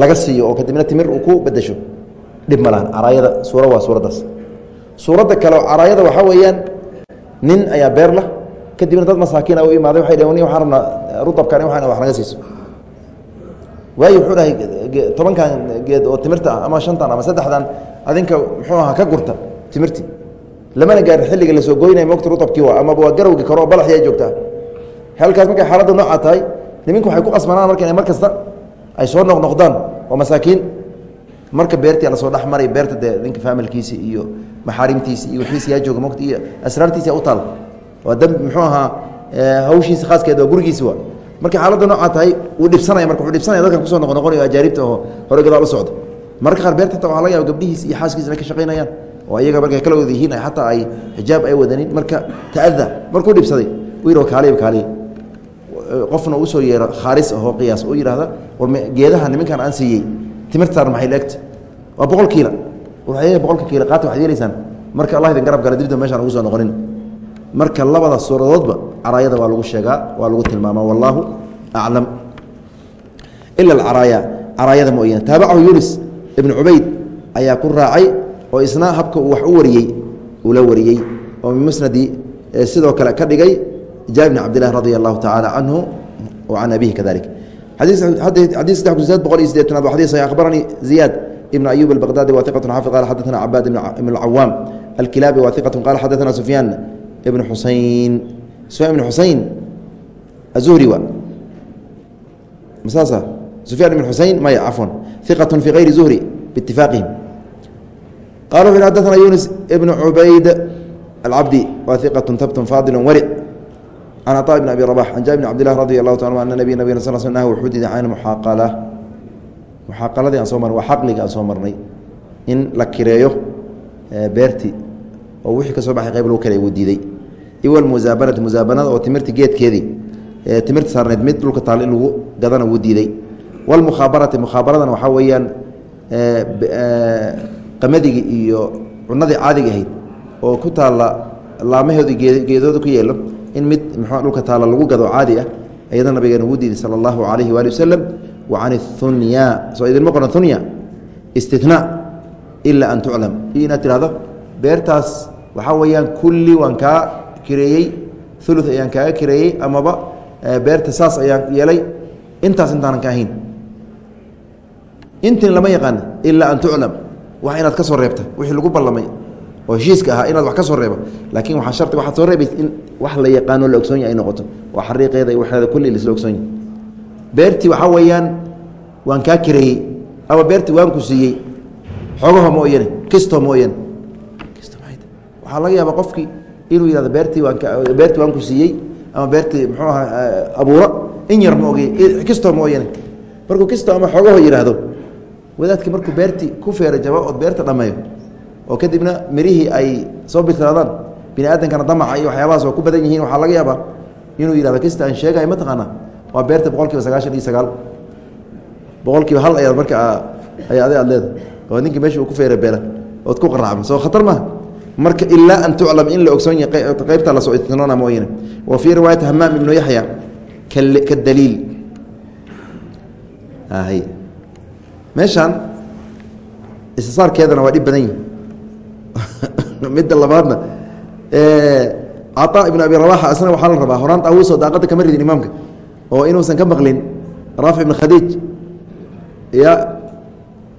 laga siiyo oo kadibna timir uu ku bedesho dhib ma lahan caraayada suura waa suuraddaas. Suuradda kale caraayada waxaa weeyaan nin ayaa beer lah kadibna dad masaakiina u imaaday waxay dhaheen waxaan rabnaa rudabkan waxaan wax naga siiso. Waayo wuxuu dhahay tobankan geed oo timirta ah ama shantan ama saddexdan adinka muxuu ahaa ka gurta timirti lamana gaarin xilliga la soo goynaya mogta rudabkii waa amaba waa oo balaxii ay joogtaa. Halkaas markay xaaladda noocaa tahay niminka waxay ku qasbanaan marka inay mar kasta ay soo noqnoqdaan oo masaakiin. Marka beertii la soo dhex maray beerta dee ninka faamilkiisi iyo maxaarimtiisi iyo wixiisi yaa jooga mogta iyo asraartiisi u taal. Waa dambi muxuu ahaa hawshiisa khaaskeed waa gurigiisi waa. Markay xaaladda noocaa tahay wuu dhibsanaya marka wuu dhibsanaya dadkan ku soo noqnoqonayo ajaaribta oo hore gadaal u socda marka qaar beerta hata waxa laga yaba gabdhihiis iyo xaaskiisa inay ka shaqaynayaan oo ayaga markay kala wada yihiin xataa ay xijaab ay wadanin marka ta'ada markuu dhibsaday u yidhah kaaliya kaaliya qofna u soo yeero khaaris ahoo qiyaas u yidhahda war geedaha niminkan aan siiyey timirtaar maxay leegta? Waa boqol kiila. Waxay boqolka kiila qaata waxad yeelaysaan marka allah idin garab gala dibda meeshaan ugu soo noqonin. Marka labada suuradoodba caraayada waa lagu sheegaa waa lagu tilmaamaa wallaahu aclam ila alcaraaya caraayada mooyane taabacahu yunis ibnu cubayd ayaa ku raacay oo isna habka uu wax u wariyey uu la wariyey oo musnadi sidoo kale ka dhigay jaabir bn cabdillahi radi allahu tacaala canhu can abihi kadalik ziyaad ibn ayub albaqdadi wa xadaثana cabaad ibn alcawaam alkilaabi wa cafwan iqatun fi gayri zuhri biitifaaqihim qala wuxu xadaثana yunis ibn cubayd alcabdi wa iqatun tabtun faadil waric can cطاء بن abi رباح an jaaبir بn cbd لlah radي الlahu taعala ana nabي nabgna sl sl nah wuxuu diiday can muxaaqala muxaaqaladii aan soo marnay waa xaqliga aan soo marnay in la kireeyo beerti oo wixii ka soo baxay qayb lagu kireey wuu diiday iwa musaabanati musaabanada oo timirta geedkeedii timirta saarneed mid dhulka taal in lagu gadana wuu diiday wاlmukhaabarati mukhaabaradana waxaa weeyaan qamadigi iyo cunadii caadiga ahayd oo ku taalla laamahoodi geedooda ku yeelo in mid mxu dhulka taala lagu gado caadi ah ayada nabigeena wuu diiday sala allahu calayhi waali wasalam wa can اhunya soo idinma qoran hunya istinaa ilaa an tuclam iyo inaad tirahdo beertaas waxaa weeyaan kulli waan kaa kireeyey ulu ayaan kaaga kireeyey amaba beerta saas ayaan yeelay intaas intaanan ka ahayn intin lama yaqaana ilaa an tuclam wax inaad ka soo reebta. Wixii lagu ballamay oo heshiiska ahaa inaad wax ka soo reebo laakiin waxaa shardi waxaad soo reebays in wax la yaqaano la ogsoon yahay ay noqoto. Oo xariiqeeda iyo waxeeda kulli laisla ogsoon yahay. Beertii waxaa weeyaan waan kaa kireeyey. Ama beertii waan ku siiyey. Xoogaho mooyane kisto mooyane. Waxaa laga yaabaa qofkii inuu yihahdo beertii waan beertii waan ku siiyey. Ama beertii muxuu ahaa abuuro. In yar ma ogey kisto mooyane. Markuu kisto ama xoogaho yidhaahdo wadaadkii markuu beertii ku feera jaba ood beerta dhammeeyo oo kadibna mirihii ay soo bislaadaan bini aadamkana damaca iyo waxyaabahaas waa ku badan yihiin waxaa laga yaabaa inuu yihahdo kista aan sheegayo mataqaanaa waa beerta boqol sagaashan iyo sagaal. Boqol hal ayaad marka ay adi aad leeda oo ninkii meesha uu ku feera beela ood ku qaraacma soo khatar maaha. Marka ilaa an tuclam in la ogsoon yahay qaybtaa la soo itinoona mooyane wa fii riwaayati hamaam ibnu yaxya kadaliil meeshaan istisaarkeedana waa dhib badan yihi midda labaadna caطaa ibn abi rawaxa isna waxaa la rabaa horaan awuusoo daaqadda kama ridin imaamka oo inuusan ka maqlin raafic ibn khadiij. Ya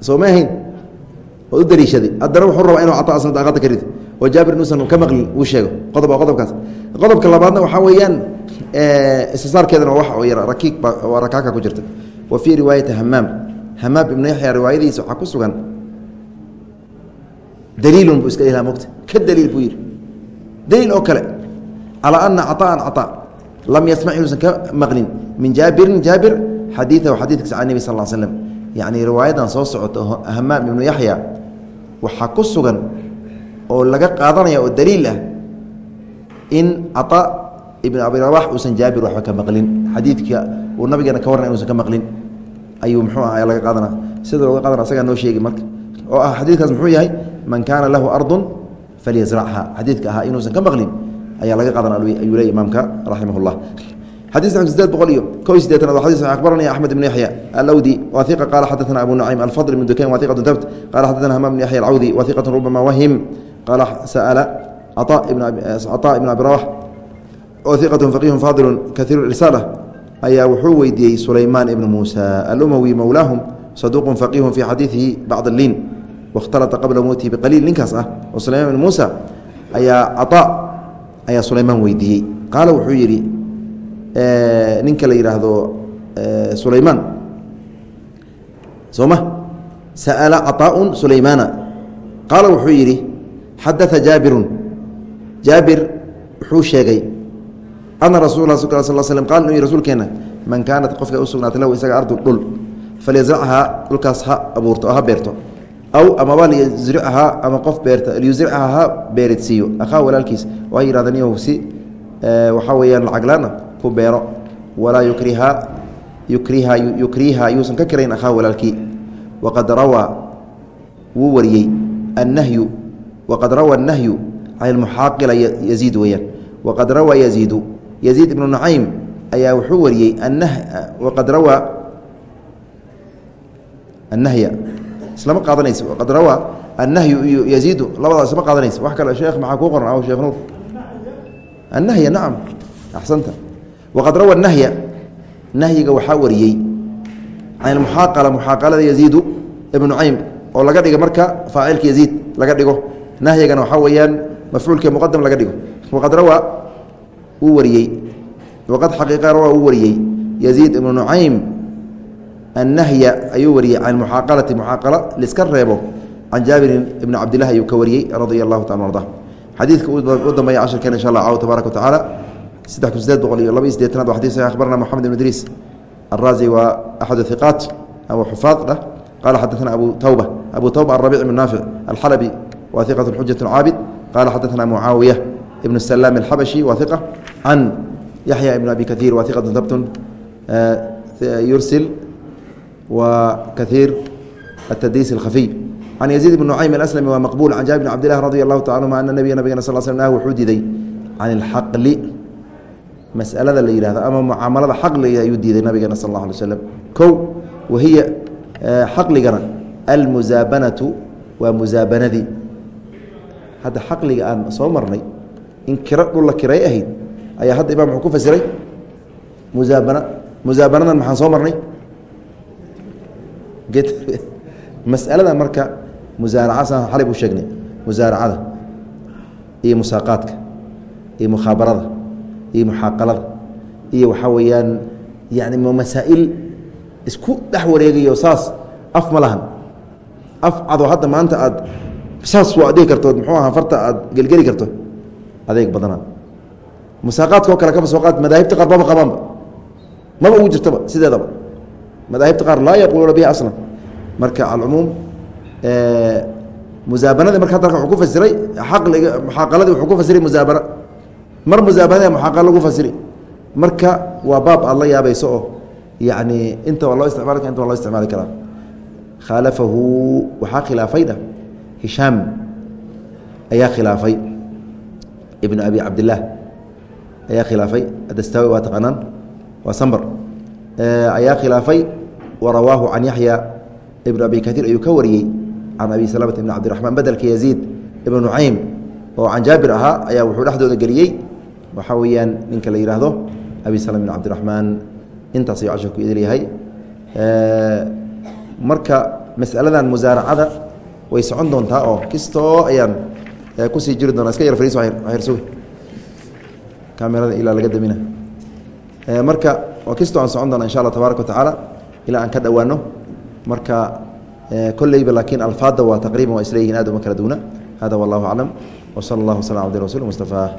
soo ma ahayn? U daliishaday haddana wuxuu rabaa inuu caطaa isna daaqadda ka rido oo jaabir inuusan ka maqlin uu sheego qodob waa qodobkaas. Qodobka labaadna waxaa weeyaan istisaarkeedana waa wax oo yar rakiig waa rakaaka ku jirta. Wa fii riwaayati hamaam hamaam ibnu yaxya riwaayadiisa waxaa ku sugan daliilun buu iska ilaa mogta ka daliil buu yidhi daliil oo kale calaa ana caطaءan caطaa lam yasmac inuusan ka maqlin min jaabirin jaabir xadiiثahu xadiidkiisa can nebi sal ا slm yacni riwaayadan soo socoto hamaam ibnu yaxya waxaa ku sugan oo laga qaadanaya oo daliil ah in caطa ibn abi rabax uusan jaabir waxba ka maqlin xadiidka uu nabigeena ka warran inuusan ka maqlin ayuu mxuu ah laga qaadanaa. Sida looga qaadana asagaa noo sheegi marka. Oo ah xadiidkaas muxuu yahay man kaana lahu ardun falyasrachaa xadiidka ahaa inuusan ka maqlin ayaa laga qaadana ayuu leey imaamka raximah ullah ayaa wuxuu weydiiyey sulaymaan ibnu muusa alumwi mowlaahum saduuqun faqiihun fii xadiidihi bacd liin wakhtalata qabla mowtihi biqaliil. Ninkaas ah oo sulaymaan ibnu muusa ayaa caa ayaa sulaymaan weydiiyey. Qaala wuxuu yidhi ninka la yidhaahdo sulaymaan. Soo ma sa'ala caaaun sulaymaana. Qaala wuxuu yidhi xadaثa jaabirun. Jaabir wuxuu sheegay ana rasul la sal slm qal inuu yihi rasuulkeena man kaanat qofka u lahu isaga ardu dhul falyasrachaa dhulkaas ha abuurto ha beerto aw amaba liyusrichahaa ama qof beerta liyusrichahaa ha beeridsiiyo akhaa walaalkiis oo ha yidhahdaan iyow si waxaa weeyaan lacaglaana ku beero walaa yukriha yukriha yukriha yuusan ka kirayn akhaa walaalkii waqad rawaa wuu wariyey annahyu waqad rawaa annahyu can ilmuxaaqila yaziid weeyaan waqad rawaa yaziidu yaziid ibnu nacaym ayaa wuxuu wariyey waqad rawaa annahya. Islama qaadanaysa waqad rawaa annahyu iyo yaziidu labadaas islama qaadanaysa. Wax kale sheekh maxaa kuu qoran aw sheekh nuur? Annahya nacam axsanta. Waqad rawa nahya nahyiga waxaa wariyey can ilmuxaaqala muxaaqalada yaziidu ibnu nucaym oo laga dhiga marka faacilka yaziid laga dhigo. Nahyigana waxaa weeyaan mafcuulka muqadam laga dhigo. Waqad rawaa wuu wariyey waqad xaqiiqa rawaa wuu wariyey yaziid ibnu nucaym annahya ayuu wariyey can muxaaqalati muxaaqala liska reebo can jaabirin ibni cabdilah ayuu ka wariyey radia allahu taala arda xadiidka u dambeeya cashirkeen insha allah caw tabaaraka wa tacaala saddex kun sideed boqol iyo laba iyo sideetanaad wa xadis akhbarana moxamed ibn idriis الرازي وأحد الثقات أو حفاظ له قال حدثنا أبو توبة أبو توبة الربيع بن نافع الحلبي وثقة حجة عابد قال حدثنا معاوية ابن السلام الحبشي وثقة عن يحيى بن أبي كثير وثقة ثبت يرسل وكثير التدريس الخفي عن يزيد بن نعيم الأسلمي ومقبول عن جابر بن عبد الله رضي الله تعالى عنه أن النبي نبينا صلى الله عليه وسلم نهى وحديدي عن الحقل masalada la yihahdo ama mucaamalada xaqliga ayuu diiday nabigeena sal اllah alay slam kow wahiya xaqligana almusaabanatu waa musaabanadii hadda xaqliga aan soo marnay in kiro dhulla kiray ahayd ayaa hadda imaam wuxuu ku fasiray musaabana musaabanadan maxaan soo marnay? Masaladan marka musaaracasa xalay buu sheegnay musaaracada iyo musaaqaadka iyo mukhaabarada iyo muxaaqalada iyo waxaa weeyaan yani masaa'il isku dhex wareegayo saas af ma lahan. Af cado hadda maanta aad saas waa dhihi karto muxuu ahaa farta aad gelgeli karto adeeg badanaad musaaqaadka oo kale kaba soo qaad madaahibta qaar maba qabaanba maba ugu jirtaba sideedaba. Madaahibta qaar laa yaquuluuna biha aslan. Marka alcumuum musaabanadii marka hadda wuxuu ku fasiray xaqliga muxaaqaladii wuxuu ku fasiray musaabana mar musaabanada muxaaqalo lagu fasiri. Marka waa baab aad la yaabayso oo yacni inta waa loo isticmaali kara inta waa loo isticmaali karaa. Khaalafahu waxaa khilaafayna hishaam ayaa khilaafay ibnu abi cabdillaah ayaa khilaafay adastaawi waa taqaanaan waa samber ayaa khilaafay wa rawaahu can yaxya ibnu abi katiir ayuu ka wariyey can abi salamata ibni cabdiraxmaan bedelka yaziid ibnu nucaym oo can jaabir ahaa ayaa wuxuu dhexdooda geliyey. Waxaa weeyaan ninka la yidhaahdo abi salm bin cabdiraxmaan intaas ayuu cashirku idil yahay. Marka masaladan musaaracada way socon doontaa oo kistoo ayaan ku sii jiri doonaa. Iska yar hirsugi kamerada ilaa laga damina. Marka kistoo aan socon doona insha allah tabaaraka wa tacaala ilaa aan ka dhowaano marka kolleyba laakiin alfaadda waa taqriban waa isleeyihin aad uma kala duuna hada wallahu aclam. Wsala allah wslam abdi rasul mustafa